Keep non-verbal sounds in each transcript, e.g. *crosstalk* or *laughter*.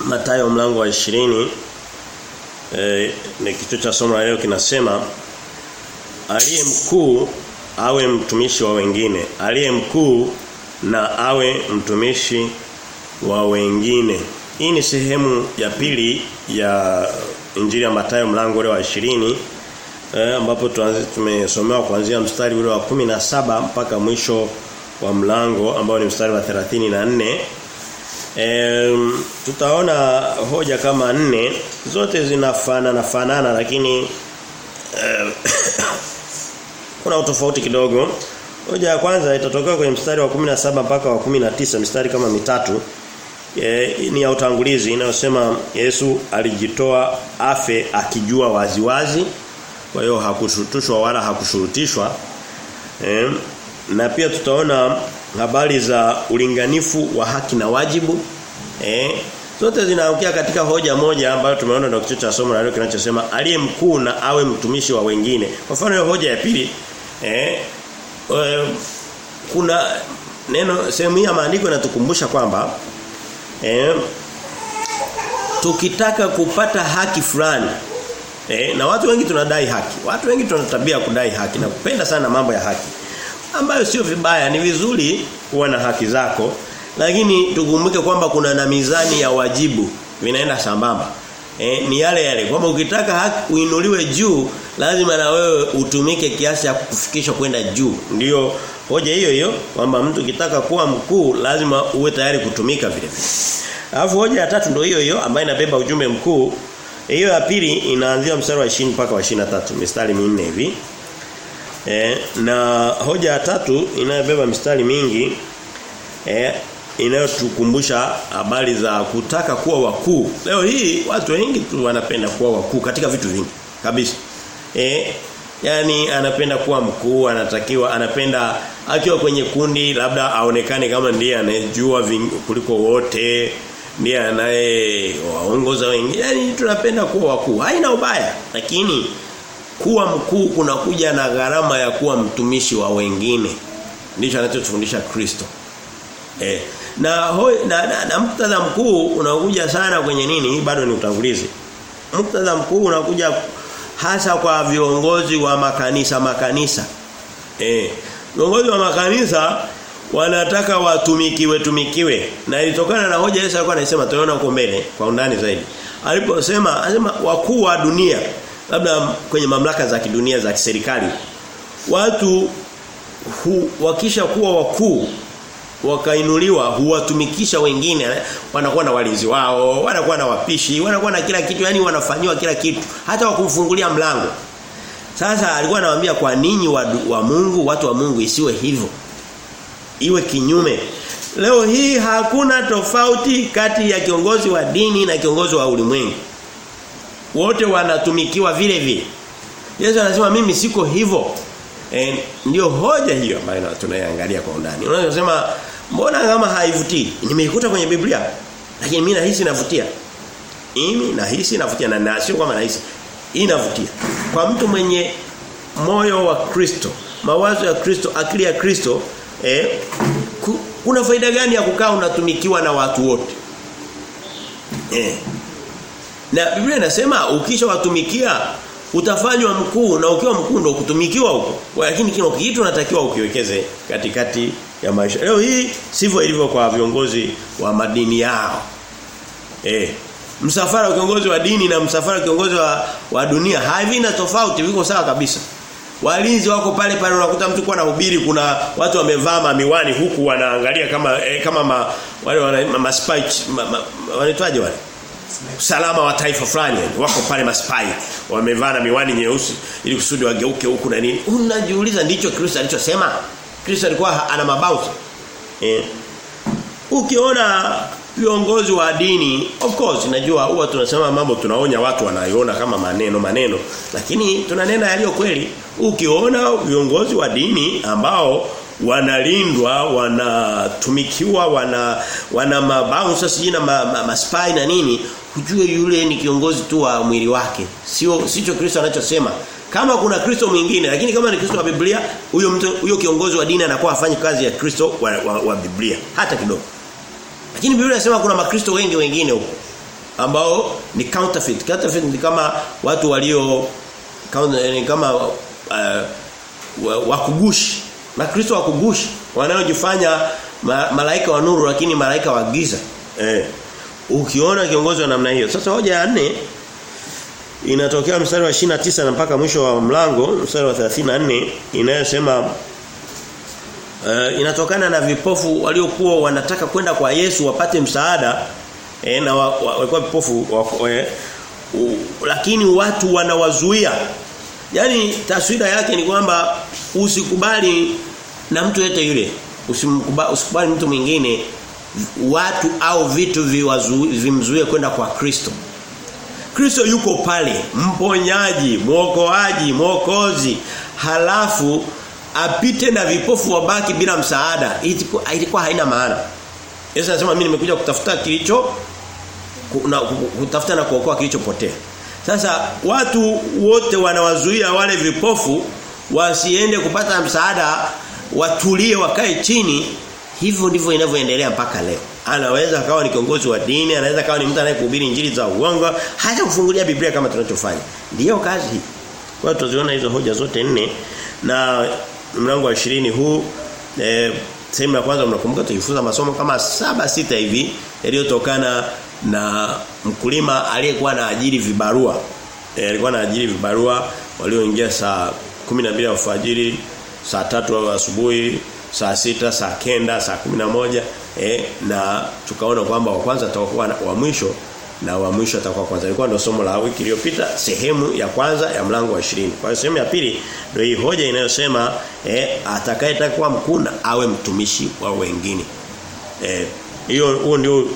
Mathayo mlango wa 20 eh ni kichwa cha somo la leo kinasema aliye mkuu awe mtumishi wa wengine. Aliye mkuu na awe mtumishi wa wengine. Hii ni sehemu ya pili ya Injili ya Mathayo mlango ule wa 20 eh, ambapo tumesomewa kuanzia mstari ule wa 17 mpaka mwisho wa mlango ambao ni mstari wa 34 E, tutaona hoja kama nne zote zinafanana fanana lakini e, *coughs* kuna utofauti kidogo. Hoja ya kwanza itatokea kwenye mstari wa 17 mpaka wa 19 mstari kama mitatu. E, ni ya utangulizi inayosema Yesu alijitoa afe akijua waziwazi kwa hiyo hakushutushwa wala hakushurutishwa. E, na pia tutaona habari za ulinganifu wa haki na wajibu eh zote zinaangukia katika hoja moja ambayo tumeona ndio kichwa cha somo la leo kinachosema aliye mkuu na awe mtumishi wa wengine. Kwa mfano hiyo hoja ya pili eh, eh kuna neno sehemu hii ya maandiko inatukumbusha kwamba eh, tukitaka kupata haki fulani eh, na watu wengi tunadai haki. Watu wengi tunatabia kudai haki na kupenda sana mambo ya haki ambayo sio vibaya. Ni vizuri kuwa na haki zako lakini tukumbuke kwamba kuna na mizani ya wajibu vinaenda sambamba. E, ni yale yale. Kwamba ukitaka haki uinuliwe juu lazima na wewe utumike kiasi cha kukufikisha kwenda juu. Ndiyo hoja hiyo hiyo kwamba mtu ukitaka kuwa mkuu lazima uwe tayari kutumika vile vile. Alafu hoja ya tatu ndio hiyo hiyo ambayo inabeba ujumbe mkuu. Hiyo ya pili inaanzia mstari wa 20 mpaka wa 23 mistari minne hivi E, na hoja ya tatu inayobeba mistari mingi e, inayotukumbusha habari za kutaka kuwa wakuu. Leo hii watu wengi tu wanapenda kuwa wakuu katika vitu vingi kabisa. E, yani anapenda kuwa mkuu, anatakiwa anapenda akiwa kwenye kundi labda aonekane kama ndiye anayejua kuliko wote, ndiye anaye waongoza wengi. Yani tunapenda kuwa wakuu. Haina ubaya, lakini kuwa mkuu kunakuja na gharama ya kuwa mtumishi wa wengine. Ndicho anachotufundisha Kristo. Eh, na, hoi, na, na, na muktadha mkuu unakuja sana kwenye nini? Bado ni utangulizi. Muktadha mkuu unakuja hasa kwa viongozi wa makanisa makanisa. Eh, viongozi wa makanisa wanataka watumikiwe tumikiwe. Na ilitokana na hoja Yesu alikuwa anasema tunaona huko mbele kwa undani zaidi. Aliposema anasema wakuu wa dunia labda kwenye mamlaka za kidunia za kiserikali watu hu, wakisha kuwa wakuu wakainuliwa huwatumikisha wengine wanakuwa na walinzi wao wanakuwa na wapishi wanakuwa na kila kitu yani wanafanywa kila kitu hata wakumfungulia mlango. Sasa alikuwa anawaambia kwa ninyi wa, wa Mungu watu wa Mungu isiwe hivyo. Iwe kinyume. Leo hii hakuna tofauti kati ya kiongozi wa dini na kiongozi wa ulimwengu wote wanatumikiwa vile vile. Yesu anasema mimi siko hivyo. E, ndio hoja hiyo ambayo tunaiangalia kwa undani. Unasema mbona kama haivutii? Nimeikuta kwenye Biblia. Lakini mimi nahisi inavutia. Mimi nahisi inavutia na na sio kama nahisi. Inavutia. Kwa mtu mwenye moyo wa Kristo, mawazo ya Kristo, akili ya Kristo, eh kuna faida gani ya kukaa unatumikiwa na watu wote? Eh na Biblia inasema ukisha watumikia utafanywa mkuu na ukiwa mkuu ndio kutumikiwa huko. Lakini kile kitu unatakiwa ukiwekeze katikati ya maisha. Leo hii sivyo ilivyo kwa viongozi wa madini yao. Eh. Msafara wa kiongozi wa dini na msafara wa kiongozi wa, wa dunia havina tofauti viko sawa kabisa. Walinzi wako pale pale unakuta mtu kwa anahubiri kuna watu wamevaa miwani huku wanaangalia kama eh, kama ma, wale wana ma, ma, ma, wanaitwaje wale? Usalama wa taifa fulani. Wako pale maspai wamevaa na miwani nyeusi ili kusudi wageuke huku na nini. Unajiuliza ndicho Kristo alichosema? Kristo alikuwa ana mabauti. Eh. Ukiona viongozi wa dini of course najua huwa tunasema mambo tunaonya watu wanaiona kama maneno maneno. Lakini tunanena yaliyo kweli. Ukiona viongozi wa dini ambao wanalindwa wanatumikiwa wana wana mabounce sasa na ma, ma, na nini kujue yule ni kiongozi tu wa mwili wake sio sicho Kristo anachosema kama kuna Kristo mwingine lakini kama ni Kristo wa Biblia huyo mtu huyo kiongozi wa dini anakuwa afanye kazi ya Kristo wa, wa, wa Biblia hata kidogo lakini Biblia inasema kuna makristo wengi wengine huko ambao ni counterfeit. Counterfeit ni kama watu walio ni kama uh, wakugushi. Na wa kugushi wanaojifanya ma, malaika wa nuru lakini malaika wa giza. Eh. Ukiona kiongozi wa namna hiyo. Sasa hoja ya nne inatokea mstari wa 29 na mpaka mwisho wa mlango mstari wa 34 inayosema uh, inatokana na vipofu waliokuwa wanataka kwenda kwa Yesu wapate msaada eh, na walikuwa wa, wa, vipofu wa, eh, u, lakini watu wanawazuia Yaani taswira yake ni kwamba usikubali na mtu yote yule. Usimkubali usikubali mtu mwingine watu au vitu vimzuie kwenda kwa Kristo. Kristo yuko pale, mponyaji, mwokoaji, mwokozi. Halafu apite na vipofu wabaki bila msaada. Ilikuwa ilikuwa haina maana. Yesu anasema mimi nimekuja kutafuta kilicho kutafuta na kuokoa kilichopotea. Sasa watu wote wanawazuia wale vipofu wasiende kupata msaada, watulie wakae chini. Hivyo ndivyo inavyoendelea mpaka leo. Anaweza akawa ni kiongozi wa dini, anaweza akawa ni mtu anayekuhubiri injili za uongo, hata kufungulia Biblia kama tunachofanya. Ndiyo kazi hii. Kwa tuziona hizo hoja zote nne na mlango wa 20 huu eh, sehemu ya kwanza mnakumbuka tulifunza masomo kama saba sita hivi yaliyotokana na mkulima aliyekuwa na ajiri vibarua e, alikuwa na ajiri vibarua walioingia saa 12 ya alfajiri saa tatu asubuhi saa sita saa kenda saa moja eh na tukaona kwamba wa kwanza atakuwa wa mwisho na wa mwisho atakuwa kwanza. Ilikuwa ndio somo la wiki iliyopita sehemu ya kwanza ya mlango wa 20 kwa hiyo sehemu ya pili ndio hii hoja inayosema eh atakayetakuwa mkuna awe mtumishi wa wengine. Eh hiyo huo ndio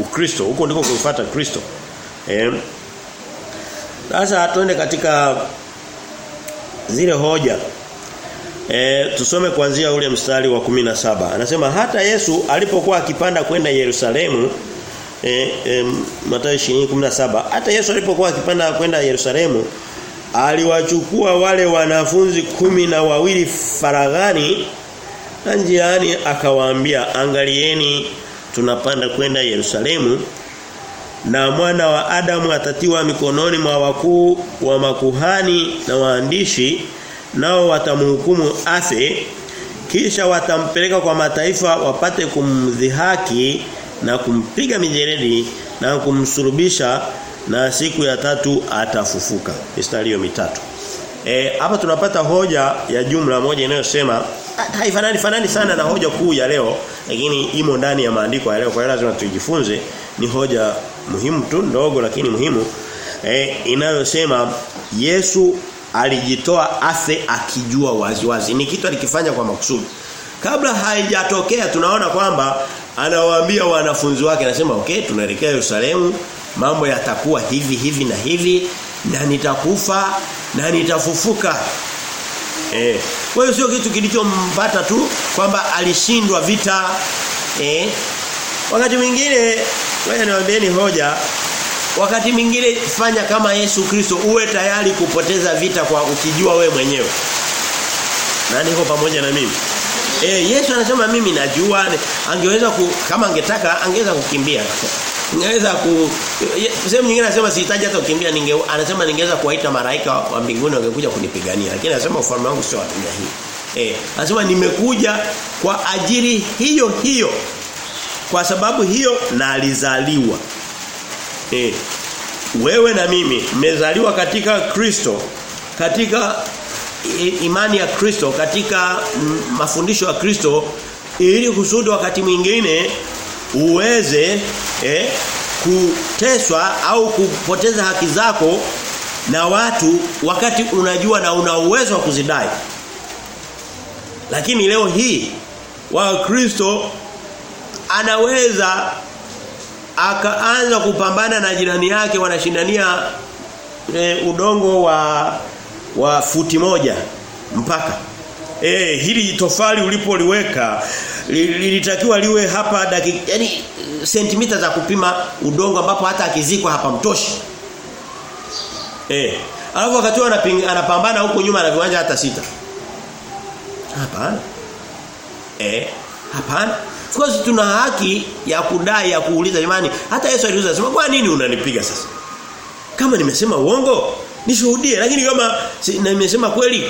Ukristo huko ndiko kuifuata Kristo. Eh. Sasa tuende katika zile hoja. E, tusome kuanzia ule mstari wa 17. Anasema hata Yesu alipokuwa akipanda kwenda Yerusalemu eh e, Mathayo 20:17 hata Yesu alipokuwa akipanda kwenda Yerusalemu aliwachukua wale wanafunzi kumi na wawili faragani na njiani akawaambia angalieni tunapanda kwenda Yerusalemu na mwana wa Adamu atatiwa mikononi mwa wakuu wa makuhani na waandishi nao watamhukumu afe. Kisha watampeleka kwa mataifa wapate kumdhihaki na kumpiga mijeredi na kumsurubisha na siku ya tatu atafufuka. Mistari hiyo mitatu. E, hapa tunapata hoja ya jumla moja inayosema haifanani fanani sana na hoja kuu ya leo lakini imo ndani ya maandiko ya leo. Kwa hiyo lazima tujifunze. Ni hoja muhimu tu ndogo lakini muhimu. Eh, inayosema Yesu alijitoa afe akijua waziwazi. Wazi. ni kitu alikifanya kwa makusudi. Kabla haijatokea tunaona kwamba anawaambia wanafunzi wake anasema okay tunaelekea Yerusalemu. Mambo yatakuwa hivi hivi na hivi na nitakufa na nitafufuka. Eh. Kwa hiyo sio kitu kilichompata tu kwamba alishindwa vita. Eh. Wakati mwingine wewe niwaambieni hoja wakati mwingine fanya kama Yesu Kristo uwe tayari kupoteza vita kwa ukijua we mwenyewe. Na niko pamoja na mimi. Eh Yesu anasema mimi najua angeweza ku, kama angetaka angeweza kukimbia. Ningeweza ku sehemu nyingine anasema sihitaji hata kukimbia ninge anasema ningeweza kuwaita maraika wa mbinguni wangekuja kunipigania lakini anasema ufalme wangu sio wa dunia hii. Eh anasema nimekuja kwa ajili hiyo hiyo. Kwa sababu hiyo na alizaliwa. Eh wewe na mimi mmezaliwa katika Kristo katika imani ya Kristo katika mafundisho ya Kristo ili kusudi wakati mwingine uweze eh, kuteswa au kupoteza haki zako na watu wakati unajua na una uwezo wa kuzidai. Lakini leo hii wa Kristo anaweza akaanza kupambana na jirani yake wanashindania e, udongo wa wa futi moja mpaka eh hili tofali ulipoliweka lilitakiwa liwe hapa dakika yani sentimita za kupima udongo ambapo hata akizikwa hapa mtoshi. Eh alafu wakati anapambana huko nyuma na viwanja hata sita. Hapana. Eh hapana. Of course tuna haki ya kudai ya kuuliza jamani hata Yesu aliuliza sema kwa nini unanipiga sasa? Kama nimesema uongo nishuhudie lakini kama si, nimesema kweli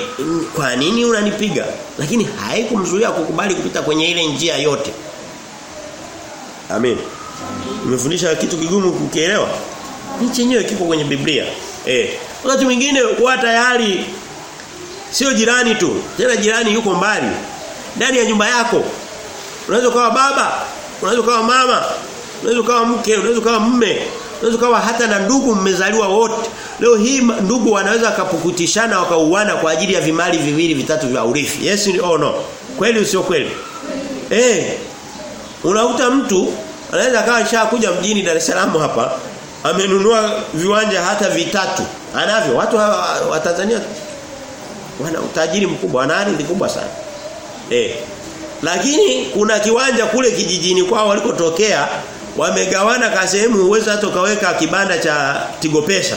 kwa nini unanipiga? Lakini haikumzuia kukubali kupita kwenye ile njia yote. Amen. Nimefundisha kitu kigumu kukielewa. Ni chenyewe kiko kwenye Biblia. Eh. Wakati mwingine kuwa tayari sio jirani tu. Tena jirani yuko mbali. Ndani ya nyumba yako. Unaweza kuwa baba, unaweza kuwa mama, unaweza kuwa mke, unaweza kuwa mume, unaweza kuwa hata na ndugu mmezaliwa wote. Leo hii ndugu wanaweza kapukutishana wakauana kwa ajili ya vimali viwili vitatu vya urithi. Yes or no? Kweli usio kweli? Eh. Unakuta mtu anaweza akawa shakuja mjini Dar es Salaam hapa amenunua viwanja hata vitatu. Anavyo watu wa Tanzania wana utajiri mkubwa, wana ardhi kubwa sana. Eh. Lakini kuna kiwanja kule kijijini kwao walikotokea wamegawana kwa sehemu uwezo hata ukaweka kibanda cha Tigo Pesa.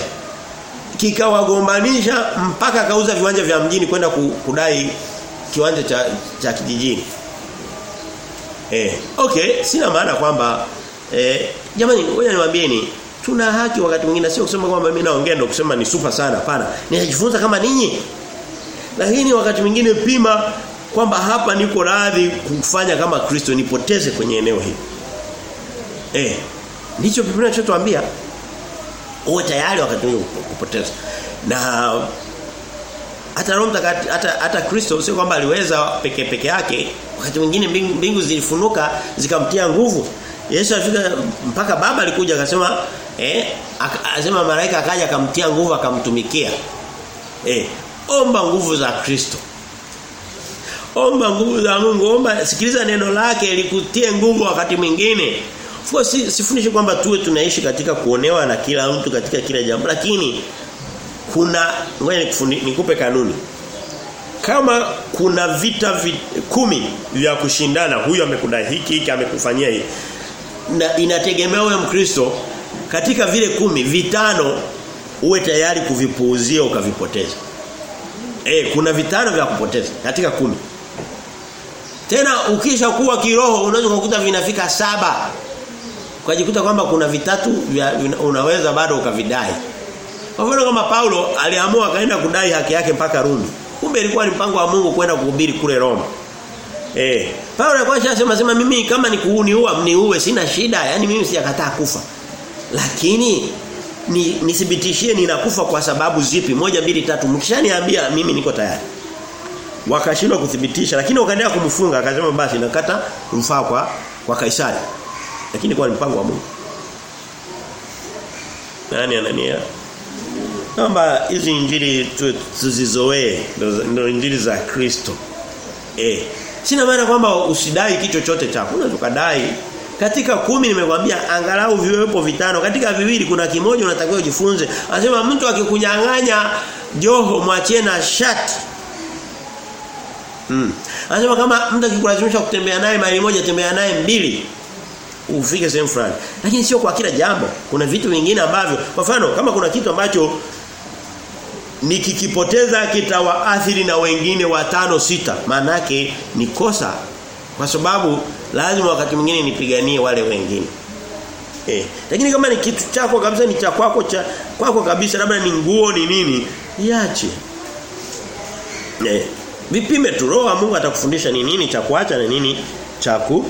Kikawagombanisha mpaka kauza viwanja vya mjini kwenda kudai kiwanja cha cha kijijini. Eh, okay, sina maana kwamba eh jamani ngoja niwaambieni tuna haki wakati mwingine sio kusema kwamba mimi naongea ndio kusema ni super sana hapana. Ninajifunza kama ninyi. Lakini wakati mwingine pima kwamba hapa niko radhi kufanya kama Kristo nipoteze kwenye eneo hili. Eh. Ndicho Biblia inachotuambia. Uwe tayari wakati kupoteza. Na hata Roho Mtakatifu hata hata Kristo sio kwamba aliweza peke peke yake wakati mwingine mbingu, mbingu zilifunuka zikamtia nguvu. Yesu alifika mpaka baba alikuja akasema eh akasema malaika akaja akamtia nguvu akamtumikia. Eh omba nguvu za Kristo. Omba nguvu za Mungu, omba sikiliza neno lake likutie nguvu wakati mwingine. Of si, sifundishi kwamba tuwe tunaishi katika kuonewa na kila mtu katika kila jambo lakini kuna ngoja nikupe kanuni. Kama kuna vita vit, kumi vya kushindana huyu amekudai hiki hiki amekufanyia hiki. Na inategemea wewe Mkristo katika vile kumi vitano uwe tayari kuvipuuzia ukavipoteza. Eh kuna vitano vya kupoteza katika kumi. Tena ukisha kuwa kiroho unaweza kukuta vinafika saba. Ukajikuta kwamba kuna vitatu vya, unaweza bado ukavidai. Kwa mfano kama Paulo aliamua akaenda kudai haki yake mpaka Rumi. Kumbe ilikuwa ni mpango wa Mungu kwenda kuhubiri kule Roma. Eh, Paulo alikuwa anasema sema mimi kama ni kuuniua mniue sina shida, yani mimi sijakataa kufa. Lakini ni nithibitishie ninakufa kwa sababu zipi? Moja mbili tatu. Mkishaniambia mimi niko tayari. Wakashindwa kuthibitisha lakini wakaendelea kumfunga akasema basi nakata rufaa kwa kwa Kaisari. Lakini kwa mpango wa Mungu. Nani anania? Naomba hizi injili tuzizoee ndio injili za Kristo. Eh. Sina maana kwamba usidai kitu chochote chako. Unaweza katika kumi nimekwambia angalau viwepo vitano. Katika viwili kuna kimoja unatakiwa ujifunze. Anasema mtu akikunyang'anya joho mwachie na shati. Mm. Anasema kama mtu akikulazimisha kutembea naye maili moja tembea naye mbili ufike sehemu fulani. Lakini sio kwa kila jambo. Kuna vitu vingine ambavyo kwa mfano kama kuna kitu ambacho nikikipoteza kitawaathiri na wengine watano sita. Maana yake ni kosa. Kwa sababu lazima wakati mwingine nipiganie wale wengine. Eh lakini kama ni kitu chako kabisa ni cha kwako cha kwako kabisa labda ni nguo ni nini iache. Eh vipime tu. Roho Mungu atakufundisha ni nini cha kuacha na nini cha ku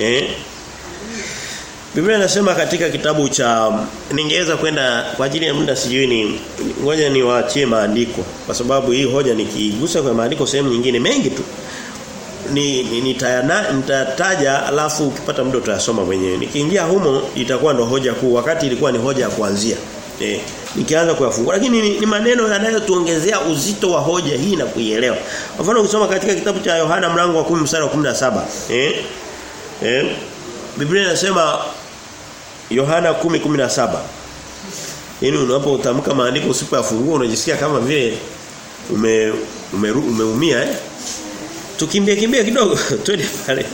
eh Biblia inasema katika kitabu cha ningeweza kwenda kwa ajili ya muda sijui ni ngoja niwaachie maandiko kwa sababu hii hoja nikigusa kwa maandiko sehemu nyingine mengi tu ni, nitayana ni nitataja alafu ukipata muda utayasoma mwenyewe. Nikiingia humo itakuwa ndo hoja kuu wakati ilikuwa ni hoja ya kuanzia. Eh, nikianza kuyafungua lakini ni, ni maneno yanayotuongezea uzito wa hoja hii na kuielewa. Kwa mfano ukisoma katika kitabu cha Yohana mlango wa 10 mstari wa 17. Eh? Eh? Biblia inasema Yohana 10:17. Yaani unapotamka maandiko usipoyafungua unajisikia kama vile ume umeumia ume eh? Tukimbie kimbie kidogo *laughs* twende pale.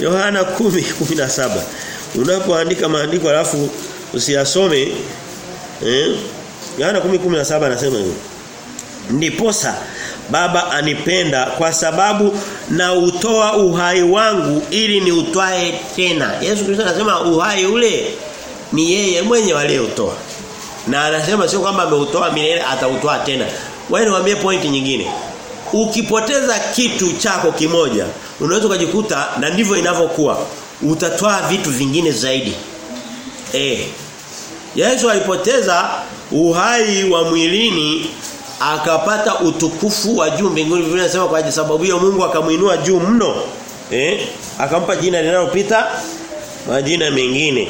Yohana 10:17. Unapoandika maandiko alafu usiyasome eh? Yohana 10:17 anasema hivi. Ndiposa Baba anipenda kwa sababu na utoa uhai wangu ili ni utwae tena. Yesu Kristo anasema uhai ule ni yeye mwenye aliyeutoa. Na anasema sio kwamba ameutoa milele atautoa tena. Wewe niwaambie point nyingine. Ukipoteza kitu chako kimoja, unaweza kujikuta na ndivyo inavyokuwa. Utatoa vitu vingine zaidi. Eh. Yesu alipoteza uhai wa mwilini akapata utukufu wa juu mbinguni. Vile nasema kwa sababu hiyo Mungu akamuinua juu mno eh? Akampa jina linalopita majina mengine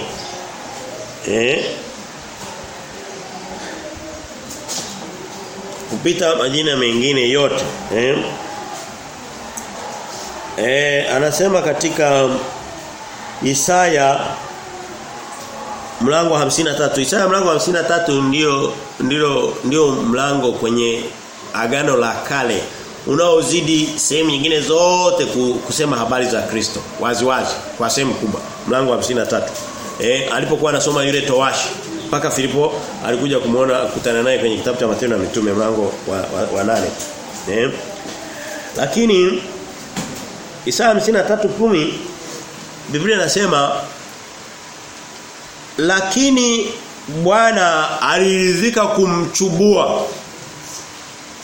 eh? Kupita majina mengine yote eh? Eh anasema katika Isaya mlango wa 53 Isaya mlango wa 53 ndio ndio ndio mlango kwenye agano la kale unaozidi sehemu nyingine zote kusema habari za Kristo. Wazi wazi kwa sehemu kubwa. Mlango wa 53 eh alipokuwa anasoma yule towashi mpaka Filipo alikuja kumuona kutana naye kwenye kitabu cha Matendo na Mitume mlango wa, wa, wa nane. Eh lakini Isaya 53:10 Biblia inasema lakini Bwana aliridhika kumchubua.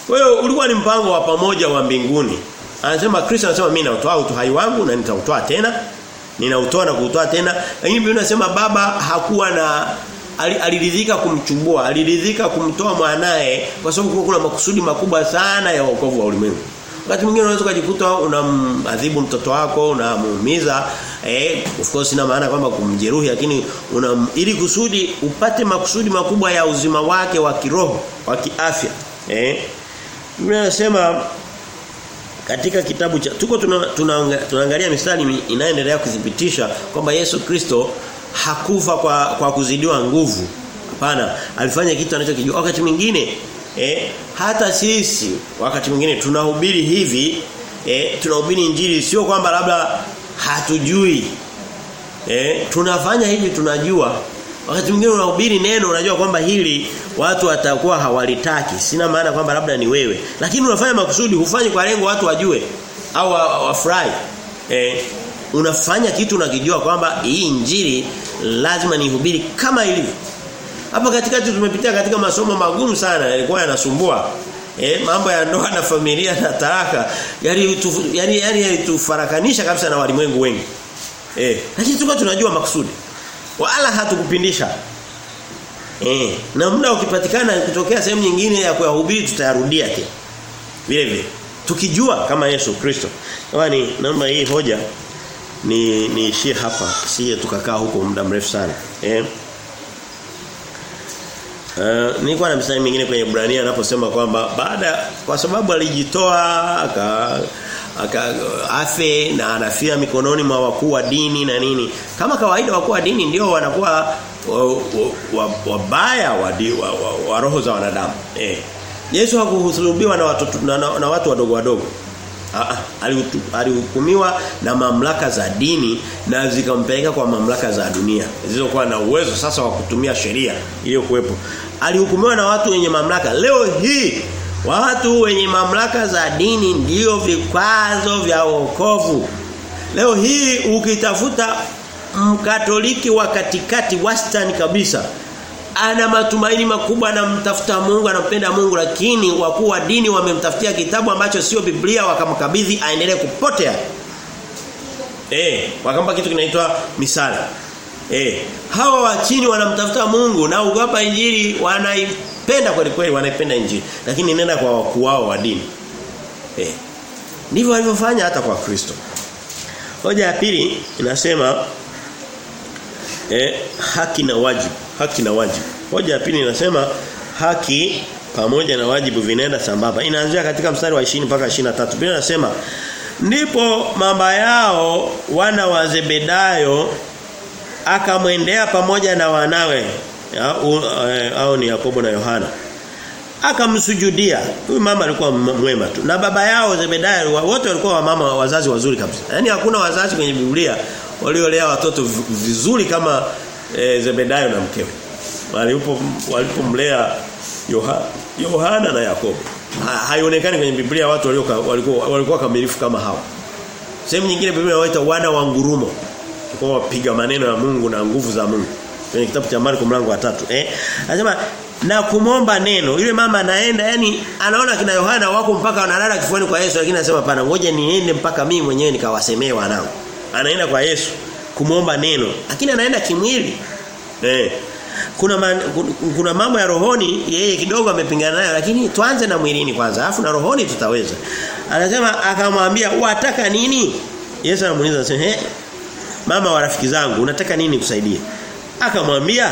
Kwa hiyo ulikuwa ni mpango wa pamoja wa mbinguni. Anasema Kristo anasema mimi nautoa utuhai wangu na nitautoa tena. Ninautoa na kuutoa tena. Lakini Biblia inasema baba hakuwa na aliridhika kumchubua, aliridhika kumtoa mwanae kwa sababu kuna makusudi makubwa sana ya wokovu wa ulimwengu. Wakati mwingine unaweza kujikuta unamadhibu mtoto wako, unamuumiza, eh of course ina maana kwamba kumjeruhi lakini una ili kusudi upate makusudi makubwa ya uzima wake wa kiroho, wa kiafya. Eh? Biblia katika kitabu cha tuko tunaangalia tuna, tuna, tuna mistari inayoendelea kudhibitisha kwamba Yesu Kristo hakufa kwa kwa kuzidiwa nguvu. Hapana, alifanya kitu anachokijua. Wakati mwingine eh hata sisi wakati mwingine tunahubiri hivi eh tunahubiri injili sio kwamba labda hatujui. Eh tunafanya hivi tunajua. Wakati mwingine unahubiri neno unajua kwamba hili watu watakuwa hawalitaki. Sina maana kwamba labda ni wewe. Lakini unafanya makusudi hufanyi kwa lengo watu wajue au wafurahi. Eh unafanya kitu unakijua kwamba hii injili lazima nihubiri kama ilivyo hapa katikati tumepitia katika masomo magumu sana yalikuwa yanasumbua. Eh mambo ya ndoa na familia na taraka yani yani yani tufarakanisha kabisa na walimwengu wengi. Eh lakini tulikuwa tunajua makusudi. Wala hatukupindisha. Eh na muda ukipatikana kutokea sehemu nyingine ya kuyahubiri tutayarudia tena. Vile vile tukijua kama Yesu Kristo. Yaani naomba hii hoja ni niishie hapa sije tukakaa huko muda mrefu sana. Eh Uh, nilikuwa na mstari mwingine kwenye Ibrania anaposema kwamba baada kwa sababu alijitoa aka aka afe na anafia mikononi mwa wakuu wa dini na nini. Kama kawaida wakuu wa dini ndio wanakuwa wabaya wa, wa, wa, wa, wa, wa roho za wanadamu. Eh Yesu hakuhusulubiwa na watu na, na, na watu wadogo wadogo alihukumiwa na mamlaka za dini na zikampeleka kwa mamlaka za dunia zilizokuwa na uwezo sasa wa kutumia sheria iliyokuwepo. Alihukumiwa na watu wenye mamlaka. Leo hii watu wenye mamlaka za dini ndio vikwazo vya wokovu. Leo hii ukitafuta mkatoliki wa katikati wastani kabisa ana matumaini makubwa anamtafuta Mungu anampenda Mungu lakini wakuu wa dini wamemtafutia kitabu ambacho sio Biblia wakamkabidhi aendelee kupotea. Eh, wakampa kitu kinaitwa misala. Eh, hawa wa chini wanamtafuta Mungu na ugapa injili wanaipenda kweli kweli wanaipenda injili lakini nenda kwa wakuu wao wa dini. Eh. Ndivyo walivyofanya hata kwa Kristo. Hoja ya pili inasema eh, haki na wajibu haki na wajibu. Hoja ya pili inasema haki pamoja na wajibu vinaenda sambamba. Inaanzia katika mstari wa 20 mpaka 23. Biblia inasema ndipo mama yao wana wa Zebedayo akamwendea pamoja na wanawe au ni Yakobo na Yohana akamsujudia huyu mama alikuwa mwema tu na baba yao Zebedayo wote walikuwa wamama wazazi wazuri kabisa yani hakuna wazazi kwenye Biblia waliolea watoto vizuri kama e, Zebedayo na mkewe walipo walipomlea Yohana, na Yakobo Ha, haionekani kwenye Biblia watu walioka, walikuwa walikuwa kamilifu kama hawa. Sehemu nyingine Biblia inawaita wana wa ngurumo. Kwa wapiga maneno ya Mungu na nguvu za Mungu. Kwenye kitabu cha Marko mlango wa tatu eh anasema na kumomba neno yule mama anaenda yani anaona kina Yohana wako mpaka wanalala kifuani kwa Yesu lakini anasema pana ngoja niende mpaka mimi mwenyewe nikawasemee wanangu anaenda kwa Yesu kumomba neno lakini anaenda kimwili. Eh. Kuna man, kuna mambo ya rohoni yeye kidogo amepingana nayo lakini tuanze na mwilini kwanza afu na rohoni tutaweza. Anasema akamwambia wataka nini? Yesu anamuuliza eh mama wa rafiki zangu unataka nini kusaidie? Akamwambia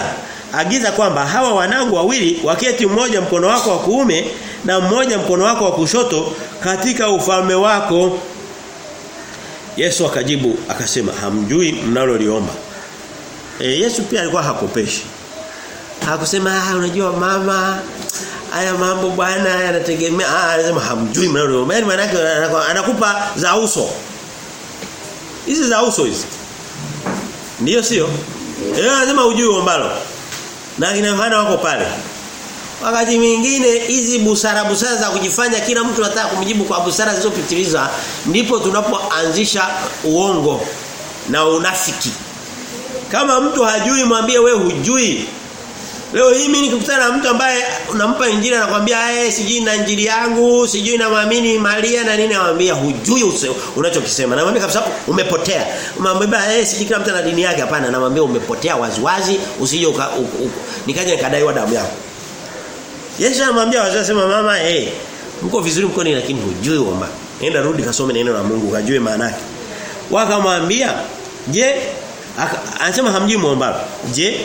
agiza kwamba hawa wanangu wawili waketi mmoja mkono wako wa kuume na mmoja mkono wako wa kushoto katika ufalme wako Yesu akajibu akasema hamjui mnaloliomba e, Yesu pia alikuwa hakopeshi hakusema ah unajua mama haya mambo bwana yanategemea ah anasema hamjui mnaloliomba Yaani maana yake anakupa za uso hizi za uso hizi Ndiyo sio? Yeye anasema hujui ombalo. Na kina Yohana wako pale. Wakati mwingine hizi busara busara za kujifanya kila mtu anataka kumjibu kwa busara zilizopitiliza ndipo tunapoanzisha uongo na unafiki. Kama mtu hajui mwambie we hujui. Leo hii mimi nikikutana na mtu ambaye unampa injili anakuambia eh sijui na injili yangu, sijui na maamini Maria na nini anamwambia hujui unachokisema. Namwambia kabisa umepotea. Umwambia eh sijui kila mtu ana dini yake hapana, namwambia umepotea waziwazi usije nikaje nikadaiwa damu yako. Yesu anamwambia wazee sema mama eh hey, mko vizuri mkoni lakini hujui omba. Nenda rudi kasome neno la Mungu ukajue maana yake. Wakamwambia je anasema hamjui muomba. Je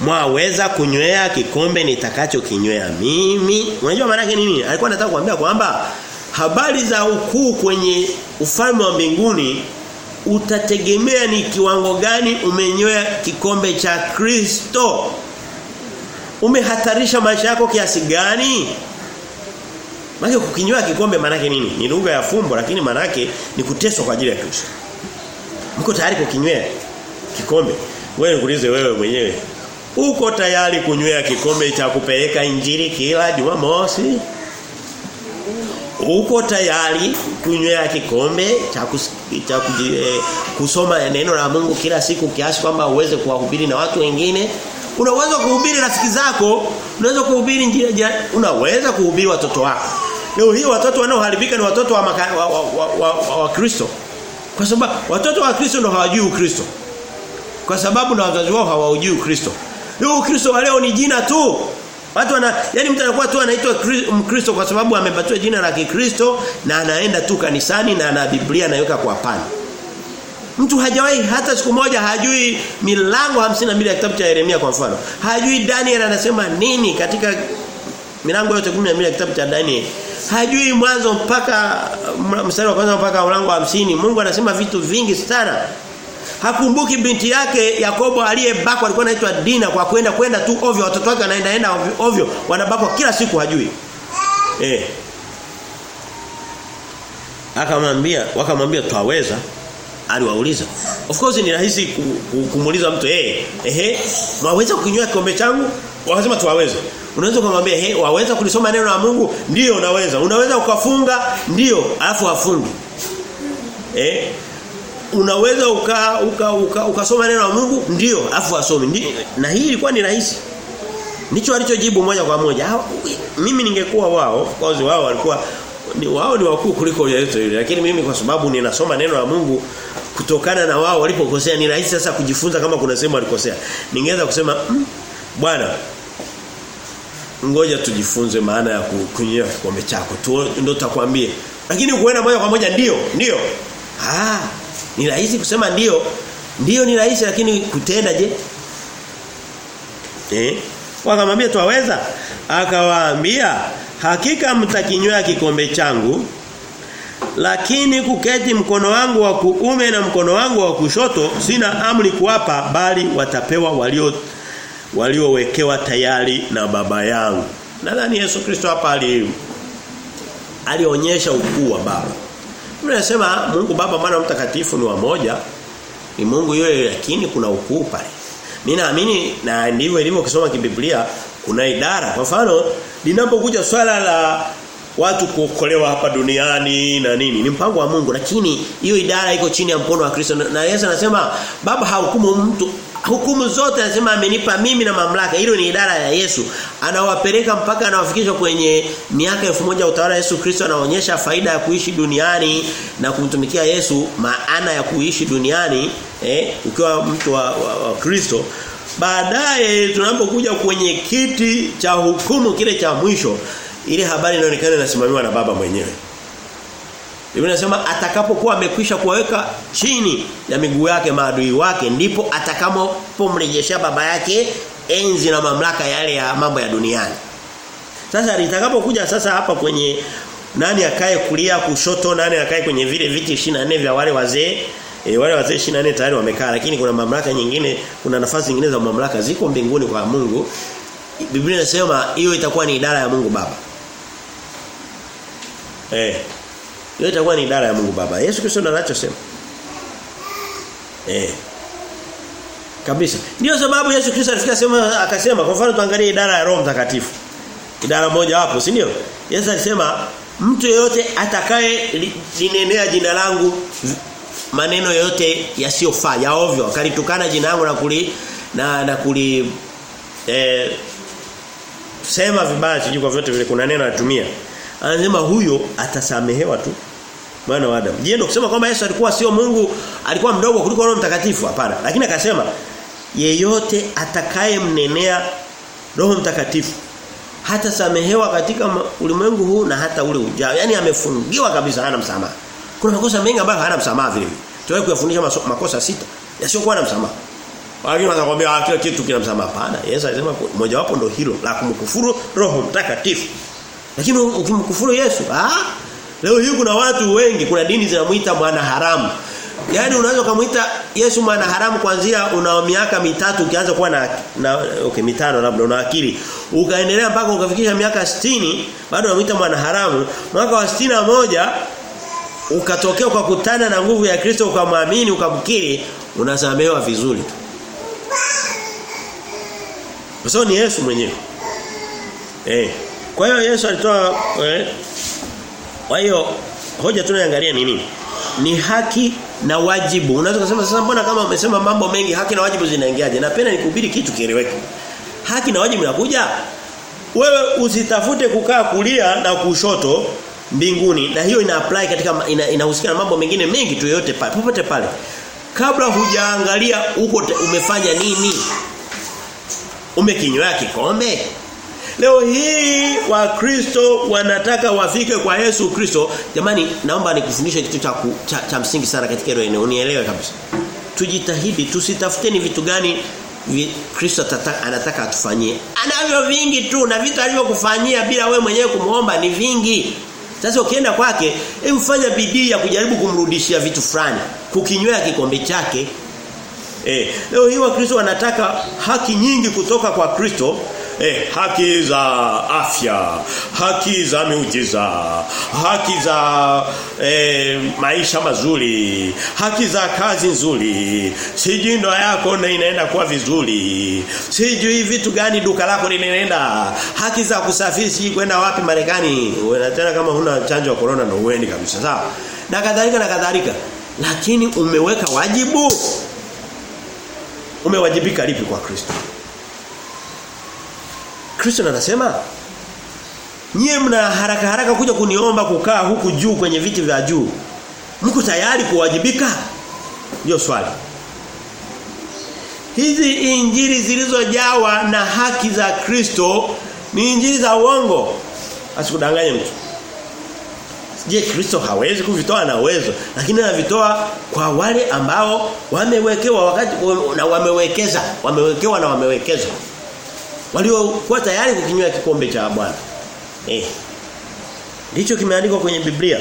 mwaweza kunywea kikombe nitakacho kinywea mimi unajua maana yake nini alikuwa anataka kuambia kwamba habari za ukuu kwenye ufalme wa mbinguni utategemea ni kiwango gani umenywea kikombe cha Kristo umehatarisha maisha yako kiasi gani? Maana kukinywa kikombe manake nini? Ni lugha ya fumbo lakini manake ni kuteswa kwa ajili ya Kristo. Mko tayari kukinywea kikombe? Wewe nikuulize wewe mwenyewe. Uko tayari kunywea kikombe cha kupeleka injili kila Jumamosi? Uko tayari kunywea kikombe cha cha eh, kusoma neno la Mungu kila siku kiasi kwamba uweze kuwahubiri na watu wengine? Unaweza kuhubiri rafiki zako, unaweza kuhubiri unaweza kuhubiri watoto wako. Leo hii watoto wanaoharibika ni watoto wa maka, wa, wa, wa, wa, wa, wa Kristo. Kwa sababu watoto wa Kristo ndio hawajui Ukristo. Kwa sababu na wazazi wao hawajui Ukristo. Leo Ukristo wa leo ni jina tu. Watu wana yani mtu anakuwa tu anaitwa Mkristo kwa sababu amepatiwa jina la Kikristo na anaenda tu kanisani na ana Biblia anaweka kwa pani. Mtu hajawahi hata siku moja hajui milango 52 ya kitabu cha Yeremia kwa mfano. Hajui Daniel anasema nini katika milango yote 12 ya kitabu cha Daniel. Hajui mwanzo mpaka mstari wa kwanza mpaka mlango wa 50. Mungu anasema vitu vingi sana. Hakumbuki binti yake Yakobo aliyebakwa alikuwa anaitwa Dina kwa kwenda kwenda tu ovyo watoto wake wanaenda enda ovyo, ovyo wanabakwa kila siku hajui. Eh. Akamwambia wakamwambia twaweza aliwauliza. Of course ni rahisi kumuuliza mtu eh ehe mwaweza kunywa kikombe changu? Wanasema tuwaweza. Unaweza kumwambia eh waweza kulisoma neno la Mungu? Ndiyo unaweza. Unaweza ukafunga? Ndiyo, alafu afunge. Eh unaweza uka uka, uka, ukasoma neno la Mungu ndio alafu asome na hii ilikuwa ni rahisi Nicho alichojibu moja kwa moja mimi ningekuwa wao kwa wao walikuwa ni wao ni wakuu kuliko yeyote yule lakini mimi kwa sababu ninasoma neno la Mungu kutokana na wao walipokosea ni rahisi sasa kujifunza kama kuna sehemu walikosea ningeweza kusema mm, bwana ngoja tujifunze maana ya kunywa kikombe chako tu ndio tutakwambia lakini kuenda moja kwa moja ndio ndio ah ni rahisi kusema ndio. Ndio ni rahisi lakini kutenda je? Eh? Wakamwambia twaweza? Akawaambia hakika mtakinywea kikombe changu lakini kuketi mkono wangu wa kuume na mkono wangu wa kushoto sina amri kuwapa bali watapewa walio waliowekewa tayari na baba yangu. Nadhani Yesu Kristo hapa ali alionyesha ukuu wa baba. Tunasema Mungu Baba maana Mtakatifu ni wamoja. Ni Mungu yule lakini kuna ukuu pale. Mimi naamini na ndivyo ilivyo kusoma kibiblia kuna idara. Kwa mfano linapokuja swala la watu kuokolewa hapa duniani na nini ni mpango wa Mungu lakini hiyo idara iko chini ya mkono wa Kristo. Na Yesu anasema baba hahukumu mtu hukumu zote anasema amenipa mimi na mamlaka. Hilo ni idara ya Yesu. Anawapeleka mpaka anawafikisha kwenye miaka elfu moja utawala Yesu Kristo anaonyesha faida ya kuishi duniani na kumtumikia Yesu maana ya kuishi duniani eh ukiwa mtu wa, wa, wa Kristo baadaye tunapokuja kwenye kiti cha hukumu kile cha mwisho ile habari inaonekana inasimamiwa na baba mwenyewe Biblia inasema atakapokuwa amekwisha kuwaweka chini ya miguu yake maadui wake ndipo atakapomrejeshea baba yake enzi na mamlaka yale ya mambo ya duniani. Sasa litakapokuja sasa hapa kwenye nani akae kulia kushoto nani akae kwenye vile viti 24 vya wale wazee e, wale wazee 24 tayari wamekaa lakini kuna mamlaka nyingine kuna nafasi nyingine za mamlaka ziko mbinguni kwa Mungu. Biblia inasema hiyo itakuwa ni idara ya Mungu Baba. Eh hiyo itakuwa ni idara ya Mungu Baba. Yesu Kristo ndo anachosema. Eh. Kabisa. Ndio sababu Yesu Kristo alifika sema akasema kwa mfano tuangalie idara ya Roho Mtakatifu. Idara moja hapo, si ndio? Yesu alisema mtu yeyote atakaye linenea jina langu maneno yote yasiyofaa ya ovyo akalitukana jina langu na kuli na na kuli eh, sema vibaya sijui kwa vyote vile kuna neno anatumia anasema huyo atasamehewa tu mwana wa Adam. Je, ndio kusema kwamba Yesu alikuwa sio Mungu, alikuwa mdogo kuliko Roho Mtakatifu? Hapana. Lakini akasema yeyote atakayemnenea Roho Mtakatifu hata samehewa katika ulimwengu huu na hata ule ujao. Yaani amefungiwa kabisa hana msamaha. Kuna makosa mengi ambayo hayana msamaha vile vile. Tuwahi kuyafundisha makosa sita yasiokuwa na msamaha. Wengine wanakuambia kila kitu kina msamaha. Hapana. Yesu alisema moja wapo ndio hilo la kumkufuru Roho Mtakatifu. Lakini ukimkufuru Yesu, ah leo hii kuna watu wengi, kuna dini zinamuita mwana haramu. Yaani unaweza kumuita Yesu mwana haramu kuanzia una miaka mitatu ukianza kuwa na, na okay mitano labda una akili. Ukaendelea mpaka ukafikisha miaka 60 bado unamuita mwana haramu. Mwaka wa moja ukatokea ukakutana na nguvu ya Kristo ukamwamini ukamkiri unasamehewa vizuri. Kwa sababu ni Yesu mwenyewe. Eh. Kwa hiyo Yesu alitoa eh, kwa hiyo hoja tunayoangalia ni nini? Ni haki na wajibu. Unaweza kusema sasa mbona kama umesema mambo mengi haki na wajibu zinaingiaje? Napenda nikuhubiri kitu kieleweke. Haki na wajibu inakuja wewe usitafute kukaa kulia na kushoto mbinguni na hiyo ina apply katika ina, na mambo mengine mengi tu yote pale popote pale. Kabla hujaangalia uko umefanya nini? umekinywa kikombe? Leo hii Wakristo wanataka wafike kwa Yesu Kristo. Jamani naomba nikufundishe kitu cha, cha, cha msingi sana katika hilo eneo. Unielewe kabisa. Tujitahidi tusitafuteni vitu gani Kristo anataka atufanyie. Anavyo vingi tu na vitu alivyokufanyia bila we mwenyewe kumuomba ni vingi. Sasa ukienda kwake, hebu fanya bidii ya kujaribu kumrudishia vitu fulani, kukinywea kikombe chake. Eh, leo hii Wakristo wanataka haki nyingi kutoka kwa Kristo eh, haki za afya, haki za miujiza, haki za eh, maisha mazuri, haki za kazi nzuri, sijui ndoa yako na inaenda kuwa vizuri, sijui vitu gani duka lako linaenda, haki za kusafiri kwenda wapi Marekani, tena kama huna chanjo ya corona ndio uendi kabisa sawa. Na kadhalika na kadhalika. Lakini umeweka wajibu umewajibika lipi kwa Kristo? Kristo anasema Nyie mna haraka haraka kuja kuniomba kukaa huku juu kwenye viti vya juu. Mko tayari kuwajibika? Ndio swali. Hizi injili zilizojawa na haki za Kristo ni injili za uongo. Asikudanganye mtu. Je, Kristo hawezi kuvitoa na uwezo, lakini anavitoa kwa wale ambao wamewekewa wakati na wamewekeza, wamewekewa na wamewekezwa. Waliokuwa tayari kukinywa kikombe cha Bwana. Eh. Ndicho kimeandikwa kwenye Biblia.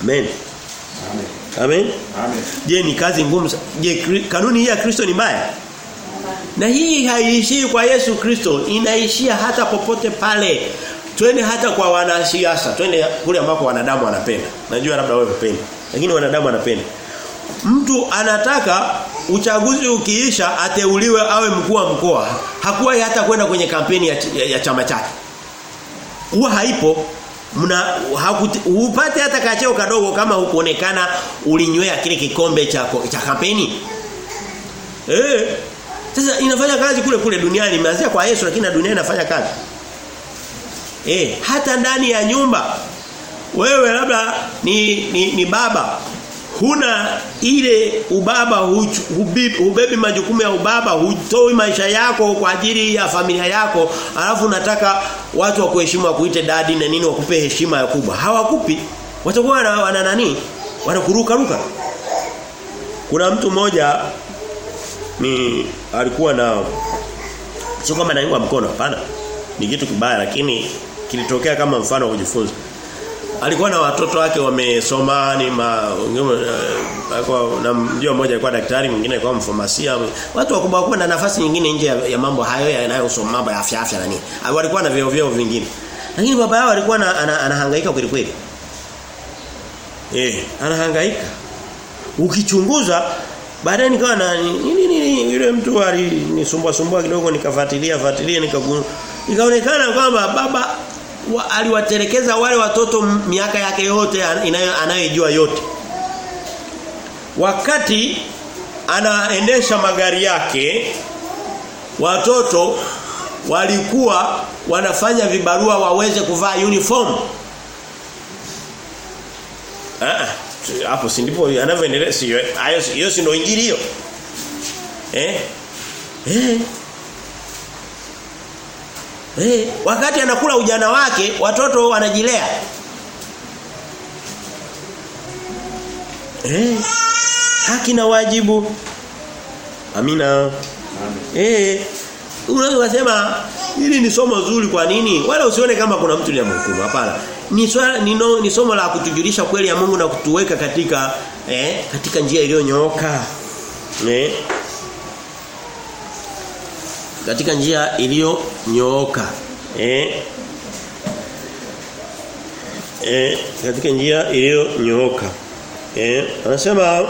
Amen. Amen. Amen. Amen. Je, ni kazi ngumu? Je, kanuni hii ya Kristo ni mbaya? Na hii haiishii kwa Yesu Kristo, inaishia hata popote pale. Twende hata kwa wanasiasa, twende kule ambako wanadamu wanapenda. Najua labda wewe unapenda, lakini wanadamu wanapenda. Mtu anataka uchaguzi ukiisha ateuliwe awe mkuu wa mkoa. Hakuwahi hata kwenda kwenye kampeni ya, ya, ya chama chake. huwa haipo mna upate hata kacheo kadogo kama hukuonekana ulinywea kile kikombe cha cha kampeni eh sasa inafanya kazi kule kule duniani imeanzia kwa Yesu lakini na dunia inafanya kazi eh hata ndani ya nyumba wewe labda ni, ni, ni baba huna ile ubaba hubebi, hubebi majukumu ya ubaba hutoi maisha yako kwa ajili ya familia yako alafu unataka watu wa kuheshimu wakuite dadi na nini wakupe heshima ya kubwa. Hawakupi. Watakuwa wana, wana nani? Wanakuruka ruka kuna mtu mmoja ni alikuwa na sio kama naingwa mkono hapana. Ni kitu kibaya lakini kilitokea kama mfano wa kujifunza alikuwa na watoto wake wamesoma ni ma alikuwa na mjua mmoja alikuwa daktari mwingine alikuwa mfamasia. Watu wakubwa wakubwa na nafasi nyingine nje ya, ya mambo hayo yanayohusu mambo ya afya afya na nini. Walikuwa na vyeo vyeo vingine. Lakini baba yao alikuwa na, ana, anahangaika kweli kweli. Eh anahangaika. Ukichunguza baadaye nikawa na nini nini yule mtu alinisumbua sumbua kidogo nikafuatilia fuatilia nikagundua ikaonekana kwamba baba wa, aliwatelekeza wale watoto miaka yake yote anayejua yote. Wakati anaendesha magari yake watoto walikuwa wanafanya vibarua waweze kuvaa uniform. Ah hapo si ndipo anavyoendelea sio hiyo si ndio injili hiyo? Eh? Eh Eh, wakati anakula ujana wake watoto wanajilea. Eh, haki na wajibu. Amina. Eh, unaweza kusema hili ni somo zuri kwa nini? Wala usione kama kuna mtu aliyemhukumu. Hapana. Ni swala ni, no, ni somo la kutujulisha kweli ya Mungu na kutuweka katika eh, katika njia iliyonyooka. Eh? Katika njia iliyonyooka. Eh? Eh katika njia iliyonyooka. Eh anasema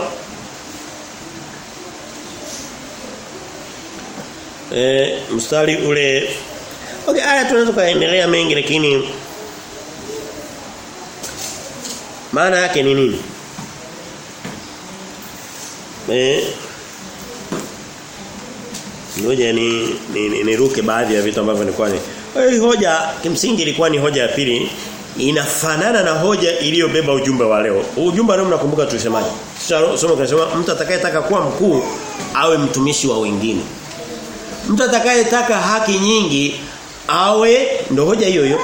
eh mstari ule. Okay haya tunaweza kuendelea mengi lakini maana yake ni nini? Eh Ngoja ni niruke ni, ni baadhi ya vitu ambavyo nilikuwa ni. Hii hoja kimsingi ilikuwa ni hoja ya pili inafanana na hoja iliyobeba ujumbe wa leo. Ujumbe leo mnakumbuka tulisemaje? Somo kinasema mtu atakayetaka kuwa mkuu awe mtumishi wa wengine. Mtu atakayetaka haki nyingi awe ndo hoja hiyo hiyo.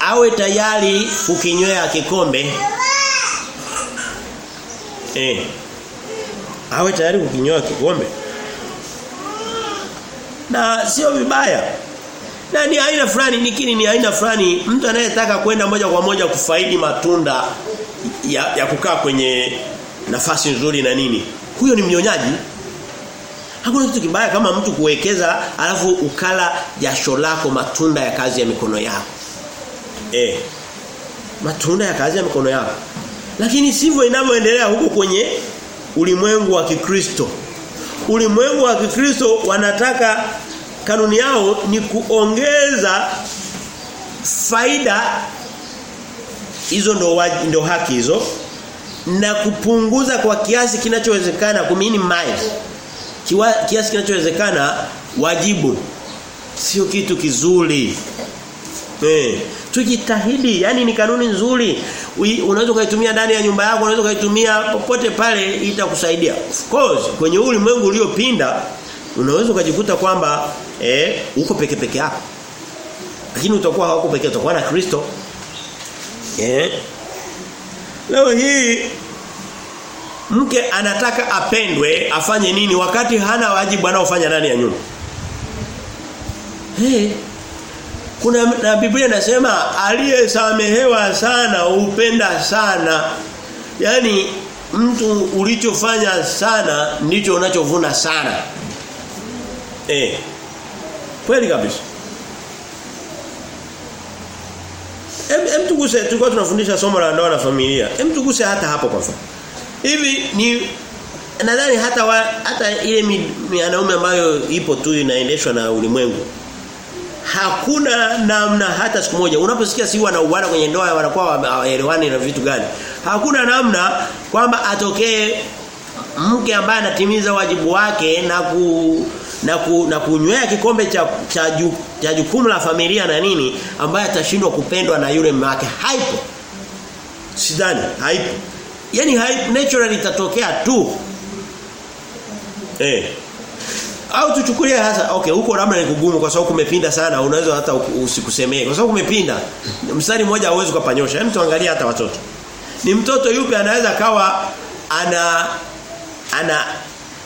Awe tayari kukinywea kikombe. Eh. Awe tayari kukinywea kikombe na sio vibaya. Na ni aina fulani nikini ni aina fulani mtu anayetaka kwenda moja kwa moja kufaidi matunda ya, ya kukaa kwenye nafasi nzuri na nini. Huyo ni mnyonyaji. Hakuna kitu kibaya kama mtu kuwekeza alafu ukala jasho lako matunda ya kazi ya mikono yako. Eh matunda ya kazi ya mikono yako. Lakini sivyo inavyoendelea huko kwenye ulimwengu wa Kikristo ulimwengu wa Kikristo wanataka kanuni yao ni kuongeza faida. Hizo ndo ndo haki hizo na kupunguza kwa kiasi kinachowezekana kumini miles Kiwa, kiasi kinachowezekana wajibu. Sio kitu kizuri. Eh tujitahidi yani ni kanuni nzuri unaweza ukaitumia ndani ya nyumba yako unaweza ukaitumia popote pale itakusaidia. Of course kwenye ulimwengu uliopinda unaweza ukajikuta kwamba eh uko peke peke yako. Lakini utakuwa hauko peke utakuwa na Kristo. Eh? Leo hii mke anataka apendwe afanye nini wakati hana wajibu anaofanya ndani ya nyumba. Eh? hey, kuna na Biblia inasema aliyesamehewa sana upenda sana. Yaani mtu ulichofanya sana ndicho unachovuna sana. Eh. Kweli kabisa. Em, em tuguse tulikuwa tunafundisha somo la ndoa na familia. Em tuguse hata hapo kwa mfano. Hivi ni nadhani hata wa, hata ile wanaume ambayo ipo tu inaendeshwa na ulimwengu hakuna namna hata siku moja. Unaposikia si wanauana kwenye ndoa wanakuwa hawaelewani na vitu gani. Hakuna namna kwamba atokee mke ambaye anatimiza wajibu wake na ku na, ku, na kunywea kikombe cha cha, ju, cha jukumu la familia na nini ambaye atashindwa kupendwa na yule mume wake. Haipo. Sidhani. Haipo. Yani haipo naturally itatokea tu. Eh au tuchukulie hasa okay huko labda ni kugumu kwa sababu kumepinda sana unaweza hata usikusemee kwa sababu kumepinda. Mstari mmoja hauwezi kupanyosha hem tuangalie hata watoto. Ni mtoto yupi anaweza kawa ana ana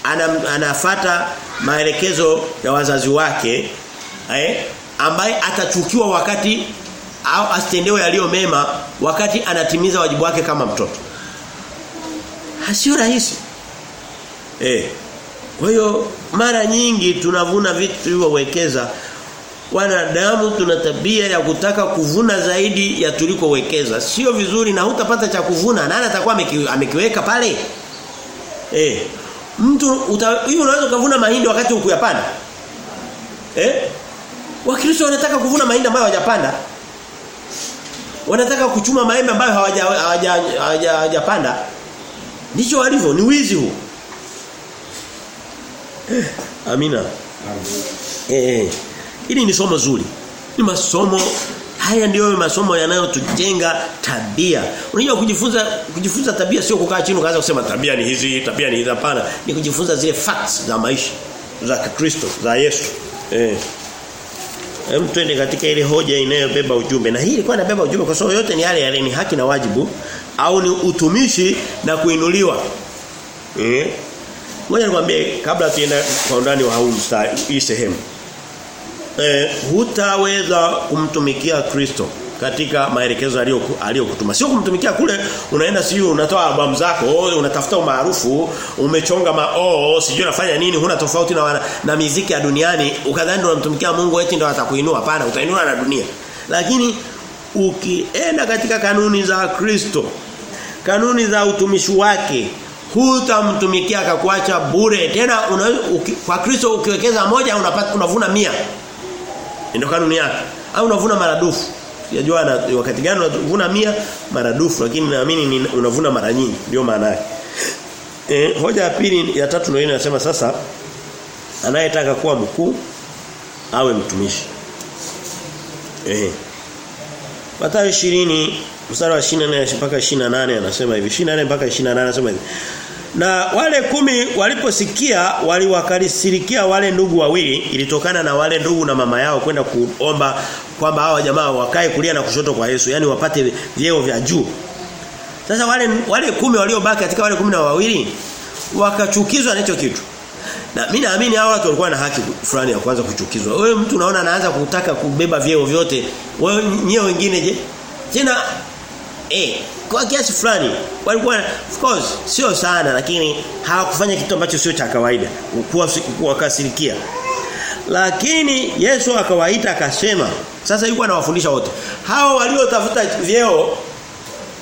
ana anafata maelekezo ya wazazi wake eh ambaye atachukiwa wakati au astendewe yaliyo mema wakati anatimiza wajibu wake kama mtoto? Hasio rahisi. Eh kwa hiyo mara nyingi tunavuna vitu tulivyowekeza. Wanadamu tuna tabia ya kutaka kuvuna zaidi ya tulikowekeza. Sio vizuri na hutapata cha kuvuna. Nani atakuwa amekiweka pale? Eh mtu hiyo unaweza kuvuna mahindi wakati ukuyapanda eh wakristo wanataka kuvuna mahindi ambayo hawajapanda. Wanataka kuchuma maembe ambayo hawajapanda. hawaja hawaja, hawaja, hawaja ndicho walivyo ni wizi huu amina. Eh, eh. Hili ni somo zuri. Ni masomo haya ndiyo masomo yanayotujenga tabia. Unajua kujifunza kujifunza tabia sio kukaa chini ukaanza kusema tabia ni hizi tabia ni hizi hapana. Ni kujifunza zile facts za maisha za Kristo za Yesu. Eh. Hem twende katika ile hoja inayobeba ujumbe. Na hii ilikuwa inabeba ujumbe kwa sababu yote ni yale yale ni haki na wajibu au ni utumishi na kuinuliwa. Eh Ngoja nikwambie kabla tuende kwa undani wa huu hii sehemu eh, hutaweza kumtumikia Kristo katika maelekezo aliyokutuma. Sio kumtumikia kule unaenda sio unatoa albamu zako, unatafuta umaarufu, umechonga maoo, sijui unafanya nini, huna tofauti na wana, na miziki ya duniani, ukadhani ndio unamtumikia Mungu eti ndio atakuinua. Hapana, utainua na dunia. Lakini ukienda katika kanuni za Kristo, kanuni za utumishi wake, hutamtumikia akakuacha bure. Tena una, uki, kwa Kristo ukiwekeza moja unapata unavuna mia ndio kanuni yake. Au unavuna maradufu. Sijajua wakati gani unavuna mia maradufu lakini naamini unavuna mara nyingi ndio maana yake. Eh, hoja ya pili ya tatu ndio inasema sasa anayetaka kuwa mkuu awe mtumishi. Eh. Mathayo 20 mstari wa 24 mpaka 28 anasema hivi 24 mpaka 28 anasema hivi na wale kumi waliposikia waliwakalisirikia wale ndugu wawili ilitokana na wale ndugu na mama yao kwenda kuomba kwamba hawa jamaa wakae kulia na kushoto kwa Yesu yani wapate vyeo vya juu. Sasa wale wale kumi waliobaki katika wale kumi na wawili wakachukizwa na hicho kitu. Na mimi naamini hao watu walikuwa na haki fulani ya kwanza kuchukizwa. Wewe mtu unaona anaanza kutaka kubeba vyeo vyote. Wewe nyewe wengine je? Tena eh kwa kiasi fulani walikuwa of course sio sana lakini hawakufanya kitu ambacho sio cha kawaida kuwa kasirikia lakini Yesu akawaita akasema sasa yuko anawafundisha wote hao waliotafuta vyeo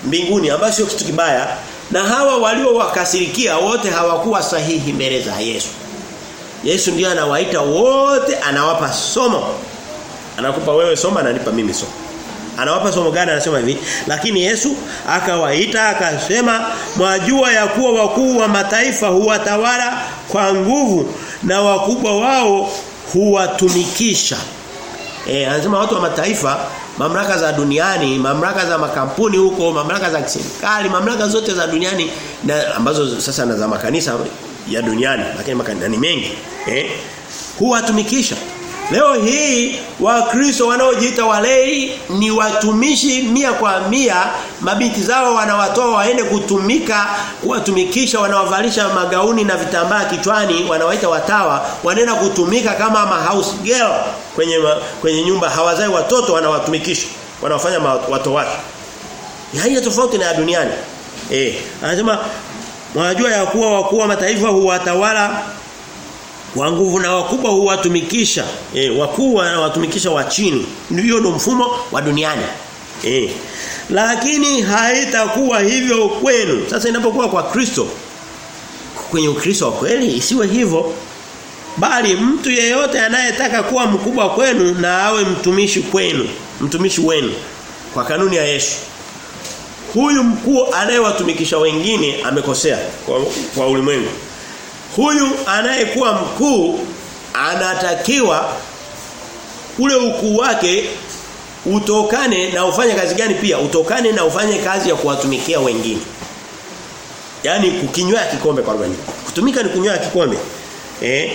mbinguni ambao sio kitu kibaya na hawa waliowakasirikia wote hawakuwa sahihi mbele za Yesu Yesu ndiye anawaita wote anawapa somo. Anakupa wewe somo ananipa mimi somo. Anawapa somo gani? Anasema hivi lakini Yesu akawaita akasema mwajua ya kuwa wakuu wa mataifa huwatawala kwa nguvu na wakubwa wao huwatumikisha. Eh anasema watu wa mataifa mamlaka za duniani mamlaka za makampuni huko mamlaka za serikali mamlaka zote za duniani na ambazo sasa na za makanisa ya duniani lakini makanisa ni mengi eh? Huwatumikisha. Leo hii wakristo wanaojiita walei ni watumishi mia kwa mia. Mabinti zao wanawatoa waende kutumika kuwatumikisha wanawavalisha magauni na vitambaa kichwani wanawaita watawa. Wanaenda kutumika kama ma house girl kwenye kwenye nyumba. Hawazai watoto wanawatumikisha. Wanawafanya watoto wake. Haya tofauti na ya duniani. Eh anasema mwajua ya kuwa wakuu wa mataifa huwatawala wa nguvu na wakubwa huwatumikisha eh wakuu wanawatumikisha wa chini. Ndio ndo mfumo wa duniani. Eh lakini haitakuwa hivyo kwenu. Sasa inapokuwa kwa Kristo kwenye ukristo wa kweli isiwe hivyo. Bali mtu yeyote anayetaka kuwa mkubwa kwenu na awe mtumishi kwenu mtumishi wenu kwa kanuni ya Yesu huyu mkuu anayewatumikisha wengine amekosea kwa, kwa ulimwengu huyu anayekuwa mkuu anatakiwa ule ukuu wake utokane na ufanye kazi gani pia utokane na ufanye kazi ya kuwatumikia wengine Yaani kukinywa kikombe kwa lugha Kutumika ni kunywa kikombe. Eh?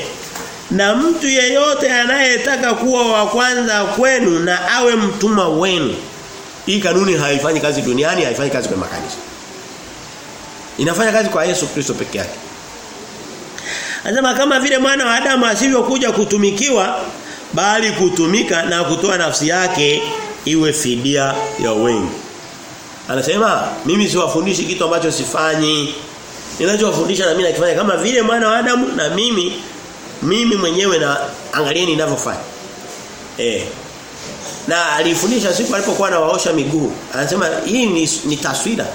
Na mtu yeyote anayetaka kuwa wa kwanza kwenu na awe mtuma wenu. Hii kanuni haifanyi kazi duniani, haifanyi kazi kwa makanisa. Inafanya kazi kwa Yesu Kristo peke yake. Anasema kama vile mwana wa Adamu asivyokuja kutumikiwa bali kutumika na kutoa nafsi yake iwe fidia ya wengi. Anasema mimi siwafundishi kitu ambacho sifanyi. Ninachowafundisha na mimi nakifanya kama vile mwana wa Adamu na mimi mimi mwenyewe na angalieni ninavyofanya. Eh. Na alifundisha siku alipokuwa anawaosha miguu. Anasema hii ni, ni taswira.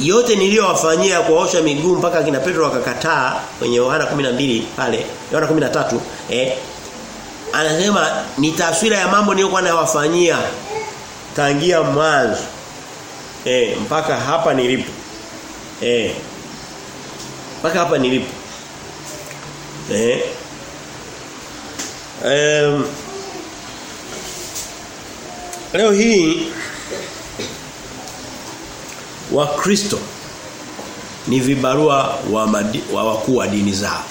Yote niliyowafanyia kuwaosha miguu mpaka kina Petro wakakataa kwenye Yohana 12 pale, Yohana 13, eh. Anasema ni taswira ya mambo niliyokuwa nawafanyia tangia mwanzo. Eh, mpaka hapa nilipo. Eh. Mpaka hapa nilipo. Eh. Um, leo hii Wakristo ni vibarua wa, madi, wa wakuu wa dini zao.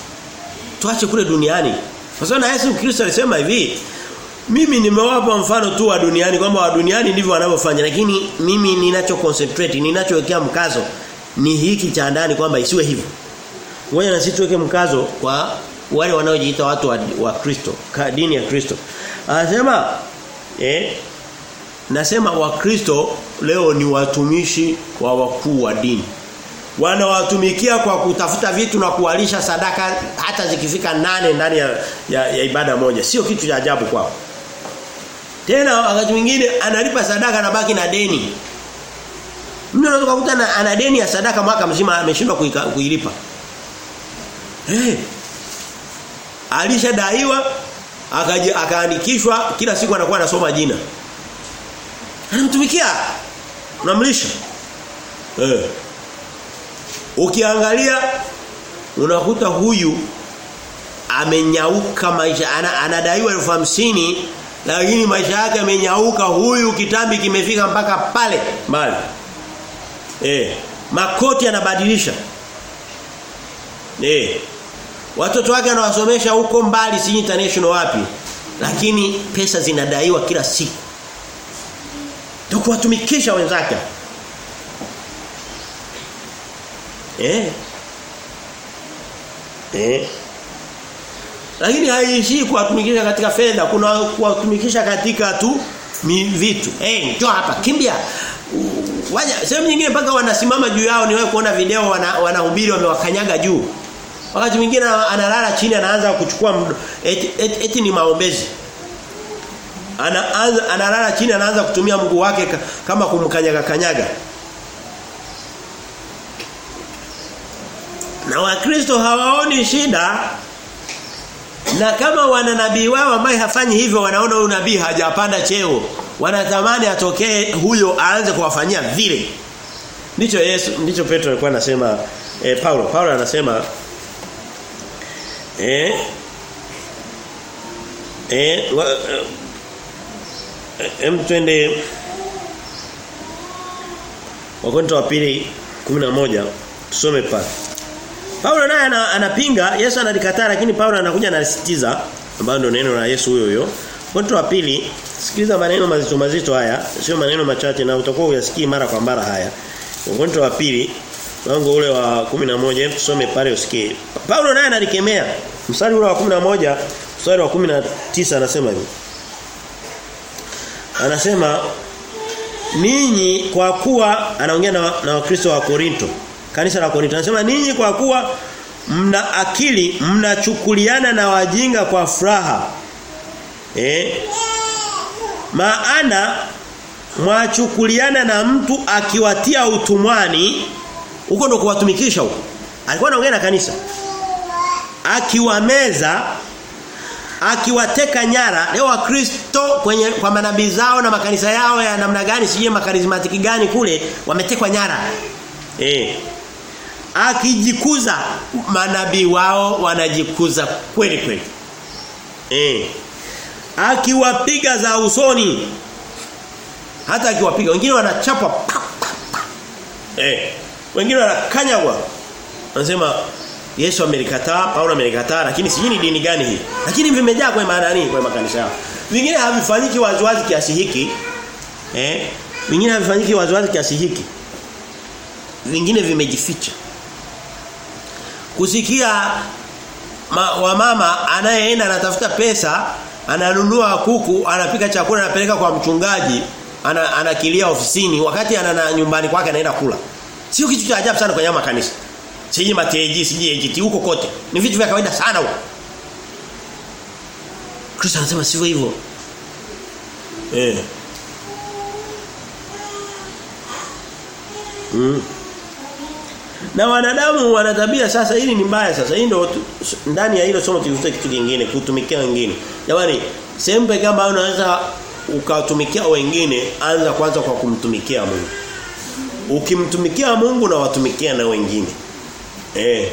Tuache kule duniani. Kwa sababu na Yesu Kristo alisema hivi, mimi nimewapa mfano tu wa duniani kwamba wa duniani ndivyo wanavyofanya lakini mimi ninacho concentrate ninachowekea mkazo ni hiki cha ndani kwamba isiwe hivyo. Ngoja na sisi tuweke mkazo kwa wale wanaojiita watu wa, wa Kristo, dini ya Kristo. Anasema eh nasema wakristo leo ni watumishi wa wakuu wa dini. Wanawatumikia kwa kutafuta vitu na kuwalisha sadaka hata zikifika nane ndani ya, ya, ya ibada moja. Sio kitu cha ajabu kwao. Tena wakati mwingine analipa sadaka na baki na deni. Mtu anaweza kukuta ana deni ya sadaka mwaka mzima ameshindwa kuilipa. Eh. Alishadaiwa akaandikishwa kila siku anakuwa anasoma jina. Anamtumikia. Unamlisha. Eh. Ukiangalia unakuta huyu amenyauka maisha ana, anadaiwa elfu hamsini lakini maisha yake amenyauka huyu kitambi kimefika mpaka pale mbali. Eh, makoti anabadilisha. Eh. Watoto wake anawasomesha huko mbali si international wapi. Lakini pesa zinadaiwa kila siku. Kuwatumikisha wenzake. Eh. Eh. Lakini haiishii kuwatumikisha katika fedha, kuna kuwatumikisha katika tu vitu. Eh, njoo hapa, kimbia. Waja sehemu nyingine mpaka wanasimama juu yao ni wewe kuona video wanahubiri wana wamewakanyaga juu. Wakati mwingine analala chini anaanza kuchukua eti, eti, eti ni maombezi. Anaanza analala chini anaanza kutumia mguu wake kama kumkanyaga kanyaga. Na wakristo hawaoni shida. Na kama wana nabii wao ambaye hafanyi hivyo wanaona huyu nabii hajapanda cheo wanatamani atokee huyo aanze kuwafanyia vile. Ndicho Yesu ndicho Petro alikuwa anasema eh, Paulo. Paulo anasema eh eh em twende Wakorintho wa pili 11 tusome pale Paulo naye anapinga Yesu analikataa lakini Paulo anakuja anasisitiza ambayo ndio neno la Yesu huyo huyo. Wakorintho wa pili sikiliza maneno mazito mazito haya sio maneno machache na utakuwa uyasikii mara kwa mara haya. Wakorintho wa pili mlango ule wa 11 hebu tusome pale usikie. Paulo naye analikemea. Mstari ule wa 11 mstari wa 19 anasema hivi. Anasema ninyi kwa kuwa anaongea na, na Wakristo wa Korinto kanisa la Korinto anasema ninyi kwa kuwa mna akili mnachukuliana na wajinga kwa furaha eh maana mwachukuliana na mtu akiwatia utumwani. Huko ndo kuwatumikisha huko. Alikuwa anaongea na kanisa. Akiwameza akiwateka nyara leo wakristo kwenye kwa manabii zao na makanisa yao ya namna gani sije makarismatiki gani kule wametekwa nyara. Eh akijikuza manabii wao wanajikuza kweli kweli. Eh akiwapiga za usoni hata akiwapiga wengine wanachapa eh wengine wanakanyagwa. Wanasema Yesu amelikataa, Paulo amelikataa lakini sijui ni dini gani hii. Lakini vimejaa kwa maana nini kwa makanisa yao. Vingine havifanyiki waziwazi kiasi hiki. Eh? Vingine havifanyiki waziwazi kiasi hiki. Vingine vimejificha. Kusikia ma, wa mama anayeenda anatafuta pesa, ananunua kuku, anapika chakula anapeleka kwa mchungaji, ana, anakilia ofisini wakati ana nyumbani kwake anaenda kula. Sio kitu cha ajabu sana kwenye makanisa. Siji mateji, siji ejiti huko kote. Ni vitu vya kawaida sana huko. Kristo anasema sivyo hivyo. Eh. Mm. Na wanadamu wana tabia sasa hili ni mbaya sasa. Hii ndio ndani ya hilo somo tulifuta kitu kingine, kutumikia wengine. Jamani, sehemu pekee ambayo unaweza ukatumikia wengine, anza kwanza kwa kumtumikia Mungu. Ukimtumikia Mungu na watumikia na wengine. Eh.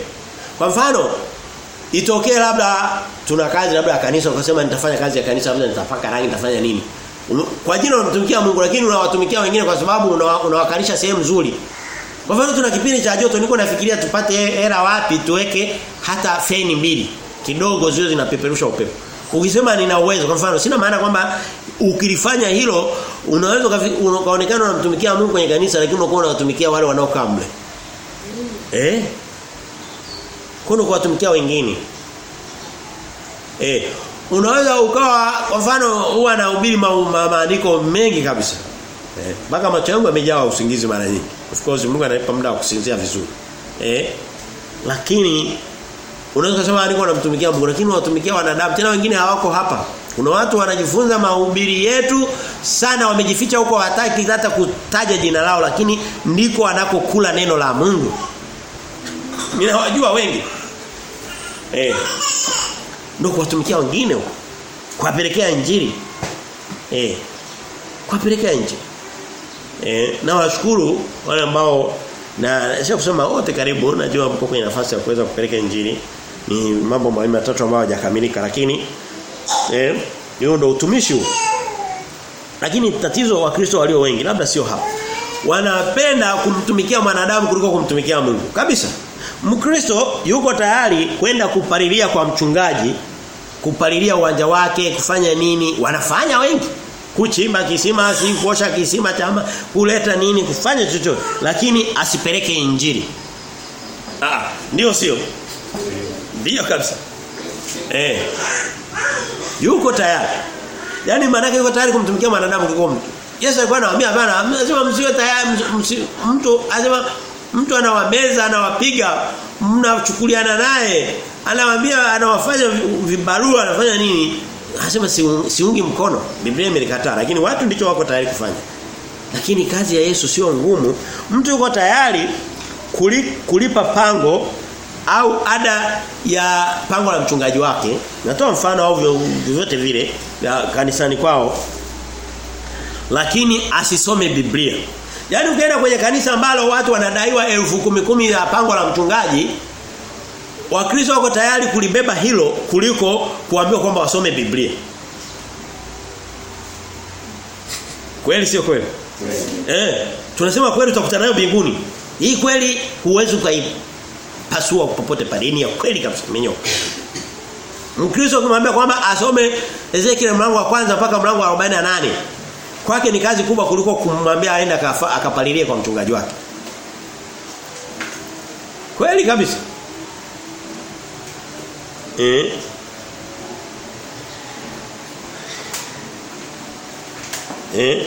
Kwa mfano itokee labda tuna kazi labda ya kanisa ukasema nitafanya kazi ya kanisa labda nitapaka rangi nitafanya nini. Kwa jina unamtumikia Mungu lakini unawatumikia wengine kwa sababu unawakalisha sehemu nzuri. Kwa mfano tuna kipindi cha joto niko nafikiria tupate hela wapi tuweke hata feni mbili kidogo zio zinapeperusha upepo. Ukisema nina uwezo kwa mfano sina maana kwamba ukilifanya hilo unaweza ukaonekana unamtumikia Mungu kwenye kanisa lakini unakuwa unawatumikia wale wanaokaa mle. Eh? Kuna kuwatumikia wengine. Eh, unaweza ukawa kwa mfano huwa anahubiri maandiko ma, mengi kabisa. Eh, mpaka macho yangu yamejaa usingizi mara nyingi. Of course Mungu ananipa muda wa kusinzia vizuri. Eh? Lakini unaweza kusema alikuwa namtumikia Mungu lakini anatumikia wanadamu tena wengine hawako hapa. Kuna watu wanajifunza mahubiri yetu sana wamejificha huko hataki hata kutaja jina lao lakini ndiko anakokula neno la Mungu. Ninawajua wengi. Eh. Ndio kuwatumikia wengine huko. Kuwapelekea injili. Eh. Kuwapelekea injili. Eh, na washukuru wale ambao na sio kusema wote karibu najua mko kwenye nafasi ya kuweza kupeleka injili. Ni mambo mawili matatu ambayo hayajakamilika lakini eh hiyo ndio utumishi huo. Lakini tatizo wa Kristo walio wengi labda sio hapa. Wanapenda kumtumikia mwanadamu kuliko kumtumikia Mungu. Kabisa. Mkristo yuko tayari kwenda kupalilia kwa mchungaji, kupalilia uwanja wake, kufanya nini? Wanafanya wengi. Kuchimba kisima, si kuosha kisima chama, kuleta nini, kufanya chochote, lakini asipeleke injili. Ah, ndio sio? Ndio kabisa. Eh. Yuko tayari. Yaani maana yuko tayari kumtumikia mwanadamu kuliko mtu. Yesu alikuwa anawaambia bana, lazima msiwe tayari mtu anasema mtu anawameza anawapiga mnachukuliana naye anawaambia anawafanya vibarua anafanya nini? Anasema siungi mkono. Biblia imelikataa lakini watu ndicho wako tayari kufanya. Lakini kazi ya Yesu sio ngumu. Mtu yuko tayari kulipa pango au ada ya pango la mchungaji wake. Natoa mfano au vyovyote vile kanisani kwao. Lakini asisome Biblia Yaani ukienda kwenye kanisa ambalo watu wanadaiwa elfu kumi kumi ya pango la mchungaji Wakristo wako tayari kulibeba hilo kuliko kuambiwa kwamba wasome Biblia. Kweli sio kweli? Eh, tunasema kweli tutakutana nayo mbinguni. Hii kweli huwezi ukaipasua popote pale. Ni ya kweli kabisa menyo. Mkristo kumwambia kwamba asome Ezekiel mlango wa kwanza mpaka mlango wa 48 kwake ni kazi kubwa kuliko kumwambia aende akapalilie kwa mchungaji wake. Kweli kabisa. Eh? Eh?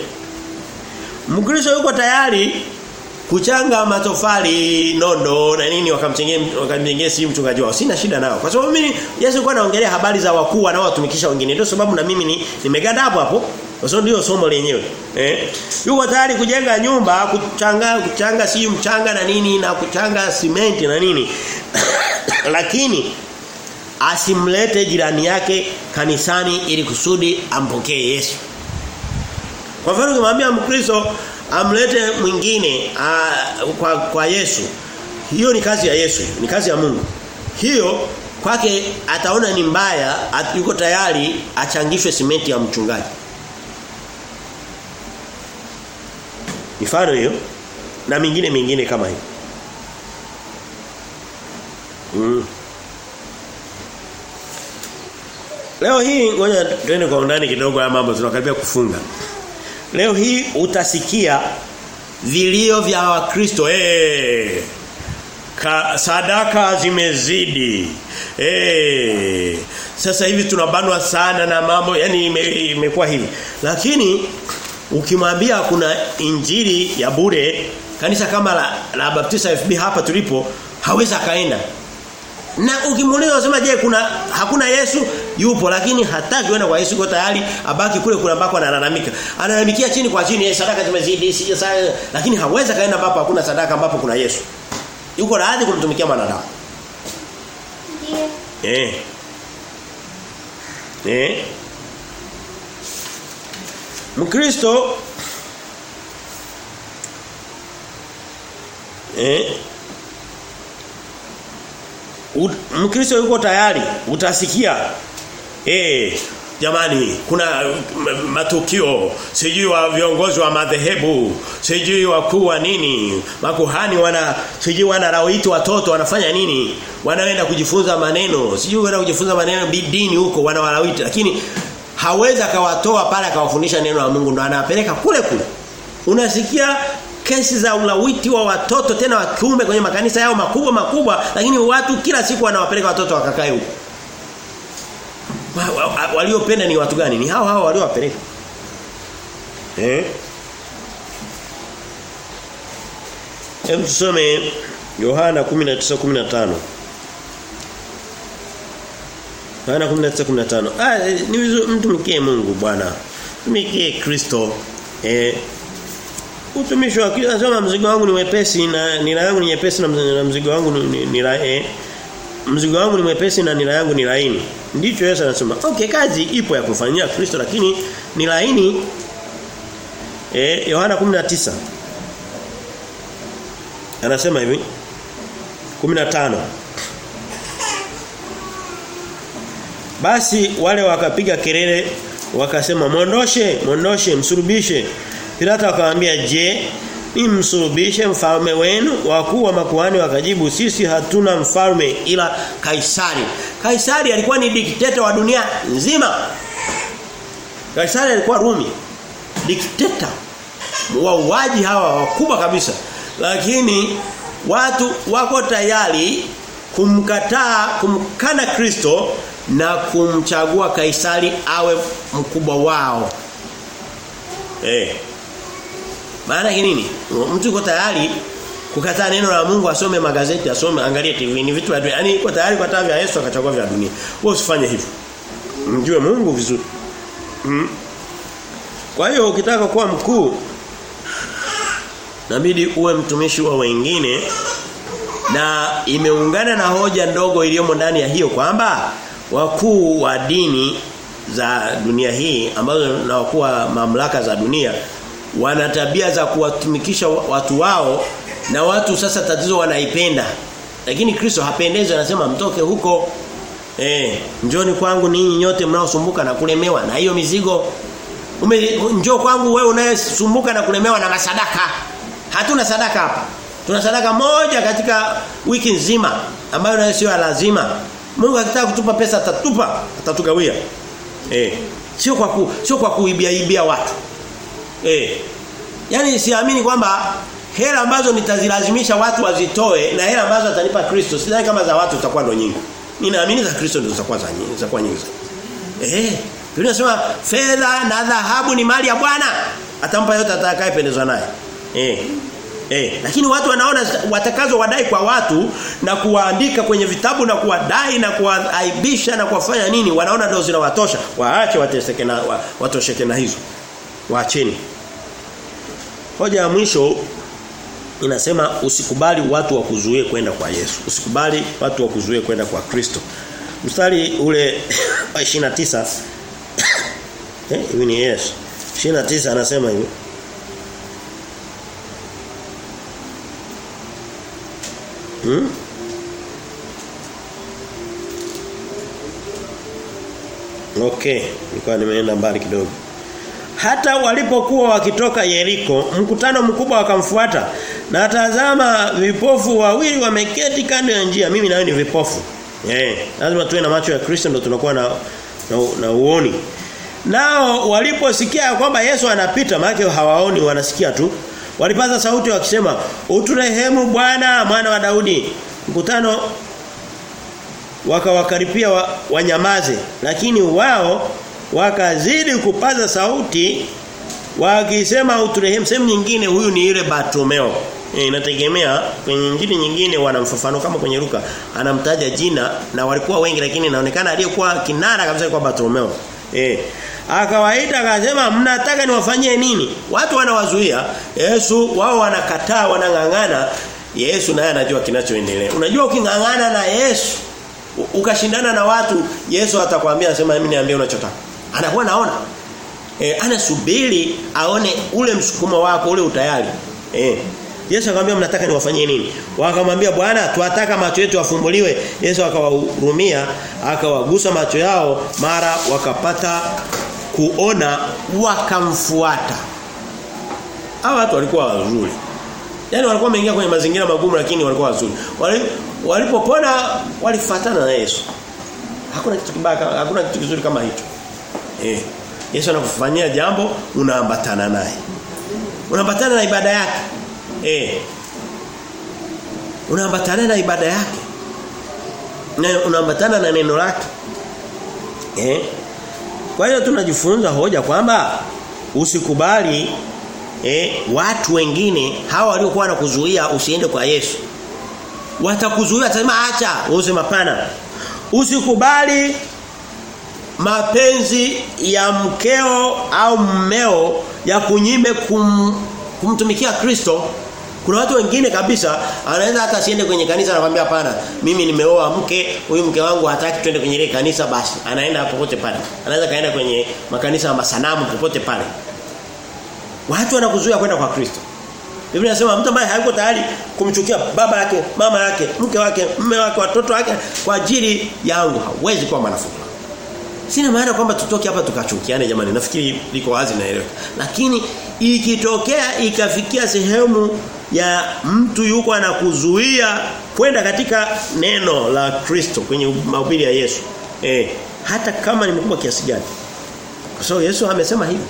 Mkristo yuko tayari kuchanga matofali nondo na nini wakamchengea wakamjengea si mchungaji wao. Sina shida nao. Kwa sababu mimi Yesu alikuwa anaongelea habari za wakuu wanaowatumikisha wengine. Ndio sababu na mimi ni nimeganda hapo hapo. Kwa sababu ndio somo lenyewe. Eh? Yuko tayari kujenga nyumba, kuchanga kuchanga si mchanga na nini na kuchanga simenti na nini. *coughs* Lakini asimlete jirani yake kanisani ili kusudi ampokee Yesu. Kwa mfano ukimwambia Mkristo amlete mwingine a, kwa kwa Yesu. Hiyo ni kazi ya Yesu, ni kazi ya Mungu. Hiyo kwake ataona ni mbaya, yuko tayari achangishwe simenti ya mchungaji. Mifano hiyo na mingine mingine kama hiyo. Mm. Leo hii ngoja tuende kwa undani kidogo haya mambo tunakaribia kufunga. Leo hii utasikia vilio vya Wakristo eh Ka, sadaka zimezidi. Eh sasa hivi tunabanwa sana na mambo yani imekuwa ime hivi. Lakini ukimwambia kuna injili ya bure kanisa kama la, la Baptista FB hapa tulipo hawezi akaenda. Na ukimuuliza unasema je kuna hakuna Yesu yupo lakini hataki kwenda kwa Yesu kwa tayari abaki kule kule ambako analalamika. Analalamikia chini kwa chini Yesu sadaka zimezidi sija sana lakini hawezi kaenda ambapo hakuna sadaka ambapo kuna Yesu. Yuko radhi kumtumikia mwanadamu. Ndiyo. Eh. Eh. Mkristo eh Mkristo yuko tayari utasikia. Eh jamani kuna matukio sijui wa viongozi wa madhehebu sijui wakuu wa nini makuhani wana sijui wana rawaiti watoto wanafanya nini wanaenda kujifunza maneno sijui wanaenda kujifunza maneno bidini huko wanawarawiti lakini hawezi akawatoa pale akawafundisha neno la Mungu ndo anawapeleka kule kule. Unasikia kesi za ulawiti wa watoto tena wa kiume kwenye makanisa yao makubwa makubwa lakini watu kila siku wanawapeleka watoto wakakae huko. Waliopenda ni watu gani? Ni hao hao waliowapeleka. Eh? Hebu tusome Yohana 19:15 Yohana 19:15 Ah ni mtu mkie Mungu bwana Mkie Kristo eh utumishi wa kila anasema mzigo wangu ni mwepesi na nira yangu ni nyepesi na mzigo wangu ni, nira eh, mzigo wangu ni mwepesi na nira yangu ni laini. Ndicho Yesu anasema. Okay, kazi ipo ya kufanyia Kristo lakini ni laini. Eh Yohana 19. Anasema hivi 15 Basi wale wakapiga kelele wakasema mondoshe mondoshe msurubishe. Pilato akamwambia je ni msurubishe mfalme wenu? Wakuu wa makuhani wakajibu sisi hatuna mfalme ila Kaisari. Kaisari alikuwa ni dikteta wa dunia nzima. Kaisari alikuwa Rumi dikteta wauaji hawa wakubwa kabisa. Lakini watu wako tayari kumkataa kumkana Kristo na kumchagua Kaisari awe mkubwa wao eh maana yake nini? Mtu yuko tayari kukataa neno la Mungu asome magazeti, asome angalie TV, ni vitu vya dunia. Yaani yuko tayari kwa taa vya Yesu akachagua vya dunia. Wewe usifanye hivyo. Mjue Mungu vizuri. Mm. Kwa hiyo ukitaka kuwa mkuu inabidi uwe mtumishi wa wengine na imeungana na hoja ndogo iliyomo ndani ya hiyo kwamba wakuu wa dini za dunia hii ambazo na wakuu wa mamlaka za dunia wana tabia za kuwatumikisha watu wao na watu sasa tatizo wanaipenda. Lakini Kristo hapendezi anasema mtoke huko eh njoni kwangu ninyi nyote mnaosumbuka na kulemewa na hiyo mizigo. Ume, njoo kwangu wewe unayesumbuka na kulemewa na masadaka. Hatuna sadaka hapa. Tuna sadaka moja katika wiki nzima ambayo nayo sio lazima Mungu akitaka kutupa pesa atatupa atatugawia eh sio kwa ku, sio kwa kuibia ibia watu Eh. Yaani siamini kwamba hela ambazo nitazilazimisha watu wazitoe na hela ambazo atanipa Kristo sidhani kama za watu zitakuwa ndo nyingi. Ninaamini za Kristo ndo zitakuwa za nyingi, zitakuwa nyingi. Eh. Biblia inasema fedha na dhahabu ni mali ya Bwana. Atampa yote atakayependezwa naye. Eh. Eh, lakini watu wanaona watakazo wadai kwa watu na kuwaandika kwenye vitabu na kuwadai na kuwaaibisha na kuwafanya nini wanaona ndio zinawatosha. Waache wateseke na wa, watosheke na hizo. Waacheni. Hoja ya mwisho inasema usikubali watu wakuzuie kwenda kwa Yesu. Usikubali watu wakuzuie kwenda kwa Kristo. Mstari ule *coughs* wa 29 *coughs* eh ni Yesu. 29 anasema hivi Hmm? Okay, nilikuwa nimeenda mbali kidogo. Hata walipokuwa wakitoka Yeriko, mkutano mkubwa wakamfuata. Na tazama vipofu wawili wameketi kando ya njia. Mimi nawe ni vipofu. Eh, lazima tuwe na macho ya Kristo ndio tunakuwa na, na na uoni. Nao waliposikia kwamba Yesu anapita, maana hawaoni wanasikia tu. Walipaza sauti wakisema, "Uturehemu Bwana, mwana wa Daudi." Mkutano wakawakaripia wa, wanyamaze, lakini wao wakazidi kupaza sauti wakisema uturehemu. Sehemu nyingine huyu ni ile Bartomeo. E, inategemea kwenye injili nyingine wanamfafanua kama kwenye Luka anamtaja jina na walikuwa wengi lakini inaonekana aliyekuwa kinara kabisa kwa Bartomeo. Eh. Akawaita akasema mnataka niwafanyie nini? Watu wanawazuia. Yesu wao wanakataa wanang'ang'ana. Yesu naye anajua kinachoendelea. Unajua uking'ang'ana na Yesu ukashindana na watu Yesu atakwambia anasema mimi niambie unachotaka. Anakuwa naona. Eh anasubiri aone ule msukumo wako ule utayari. Eh Yesu akamwambia mnataka niwafanyie nini? Wakamwambia Bwana tuwataka macho yetu yafumbuliwe. Yesu akawahurumia, akawagusa macho yao, mara wakapata kuona wakamfuata. Hawa watu walikuwa wazuri. Yaani walikuwa wameingia kwenye mazingira magumu lakini walikuwa wazuri. Walipopona walifuatana na Yesu. Hakuna kitu kibaya hakuna kitu kizuri kama hicho. Eh. Yesu anakufanyia jambo unaambatana naye. Unaambatana na ibada yake. Eh. Unaambatana na ibada yake. Na unaambatana na neno lake. Eh. Kwa hiyo tunajifunza hoja kwamba usikubali eh watu wengine hawa waliokuwa wanakuzuia usiende kwa Yesu. Watakuzuia atasema acha, useme mapana. Usikubali mapenzi ya mkeo au mmeo ya kunyime kum, kumtumikia Kristo kuna watu wengine kabisa anaweza hata asiende kwenye kanisa anakuambia hapana mimi nimeoa mke huyu mke wangu hataki twende kwenye ile kanisa basi anaenda popote pale anaweza kaenda kwenye makanisa ya masanamu popote pale watu wanakuzuia kwenda kwa Kristo Biblia inasema mtu ambaye hayuko tayari kumchukia baba yake, mama yake, mke wake, mume wake, watoto wake kwa ajili yangu hawezi kuwa mwanafunzi. Sina maana kwamba tutoke hapa tukachukiane jamani. Nafikiri liko wazi naeleweka. Lakini ikitokea ikafikia sehemu ya mtu yuko anakuzuia kwenda katika neno la Kristo kwenye mahubiri ya Yesu. Eh, hata kama ni mkubwa kiasi gani. Kwa sababu Yesu amesema hivi.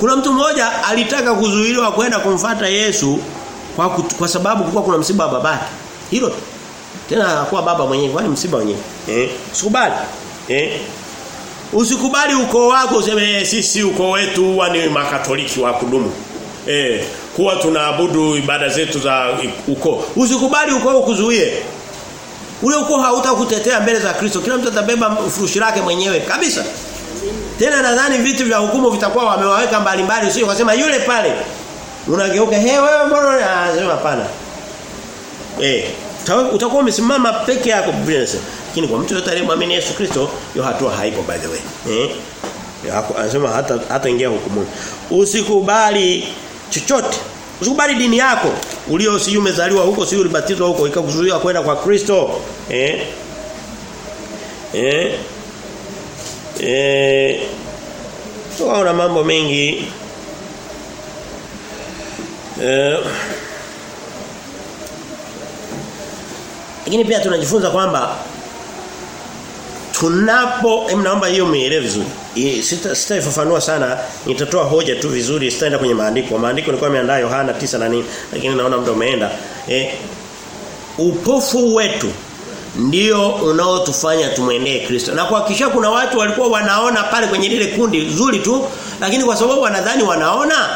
Kuna mtu mmoja alitaka kuzuiliwa kwenda kumfata Yesu kwa, kutu, kwa sababu kulikuwa kuna msiba wa babake. Hilo tena hakuwa baba mwenyewe, kwani msiba wenyewe. Eh, usikubali. Eh? Usikubali ukoo wako useme sisi ukoo wetu huwa ni makatoliki wa kudumu. Eh, kuwa tunaabudu ibada zetu za uko Usikubali ukoo kuzuie. Ule ukoo hautakutetea mbele za Kristo. Kila mtu atabeba furushi lake mwenyewe kabisa. Tena nadhani vitu vya hukumu vitakuwa wamewaweka mbalimbali sio ukasema yule pale. Unageuka, "He wewe mbona unasema hapana?" Eh, utakuwa umesimama peke yako Biblia. Lakini kwa mtu yote aliyemwamini Yesu Kristo, hiyo hatua haipo by the way. Eh? Anasema hata hata ingia hukumu. Usikubali chochote. Usikubali dini yako ulio si umezaliwa huko si ulibatizwa huko ikakuzuia kwenda kwa Kristo. Eh? Eh? Eh? Tunaona mambo mengi. Eh? Lakini pia tunajifunza kwamba tunapo naomba hiyo muelewe vizuri. Sitaifafanua sita sana, nitatoa hoja tu vizuri, sitaenda kwenye maandiko. Maandiko nilikuwa nimeandaa Yohana 9 na nini, lakini naona muda umeenda. Eh, upofu wetu ndio unaotufanya tumwendee Kristo. Na kuhakikisha kuna watu walikuwa wanaona pale kwenye lile kundi zuri tu, lakini kwa sababu wanadhani wanaona,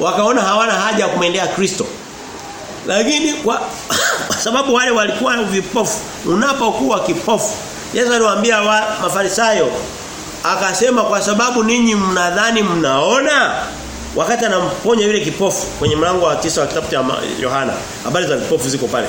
wakaona hawana haja ya kumwendea Kristo. Lakini kwa, *coughs* kwa sababu wale walikuwa vipofu, unapokuwa kipofu Yesu aliwaambia wa, Mafarisayo akasema kwa sababu ninyi mnadhani mnaona? Wakati anamponya yule kipofu kwenye mlango wa tisa wa kitabu cha Yohana. Habari za vipofu ziko pale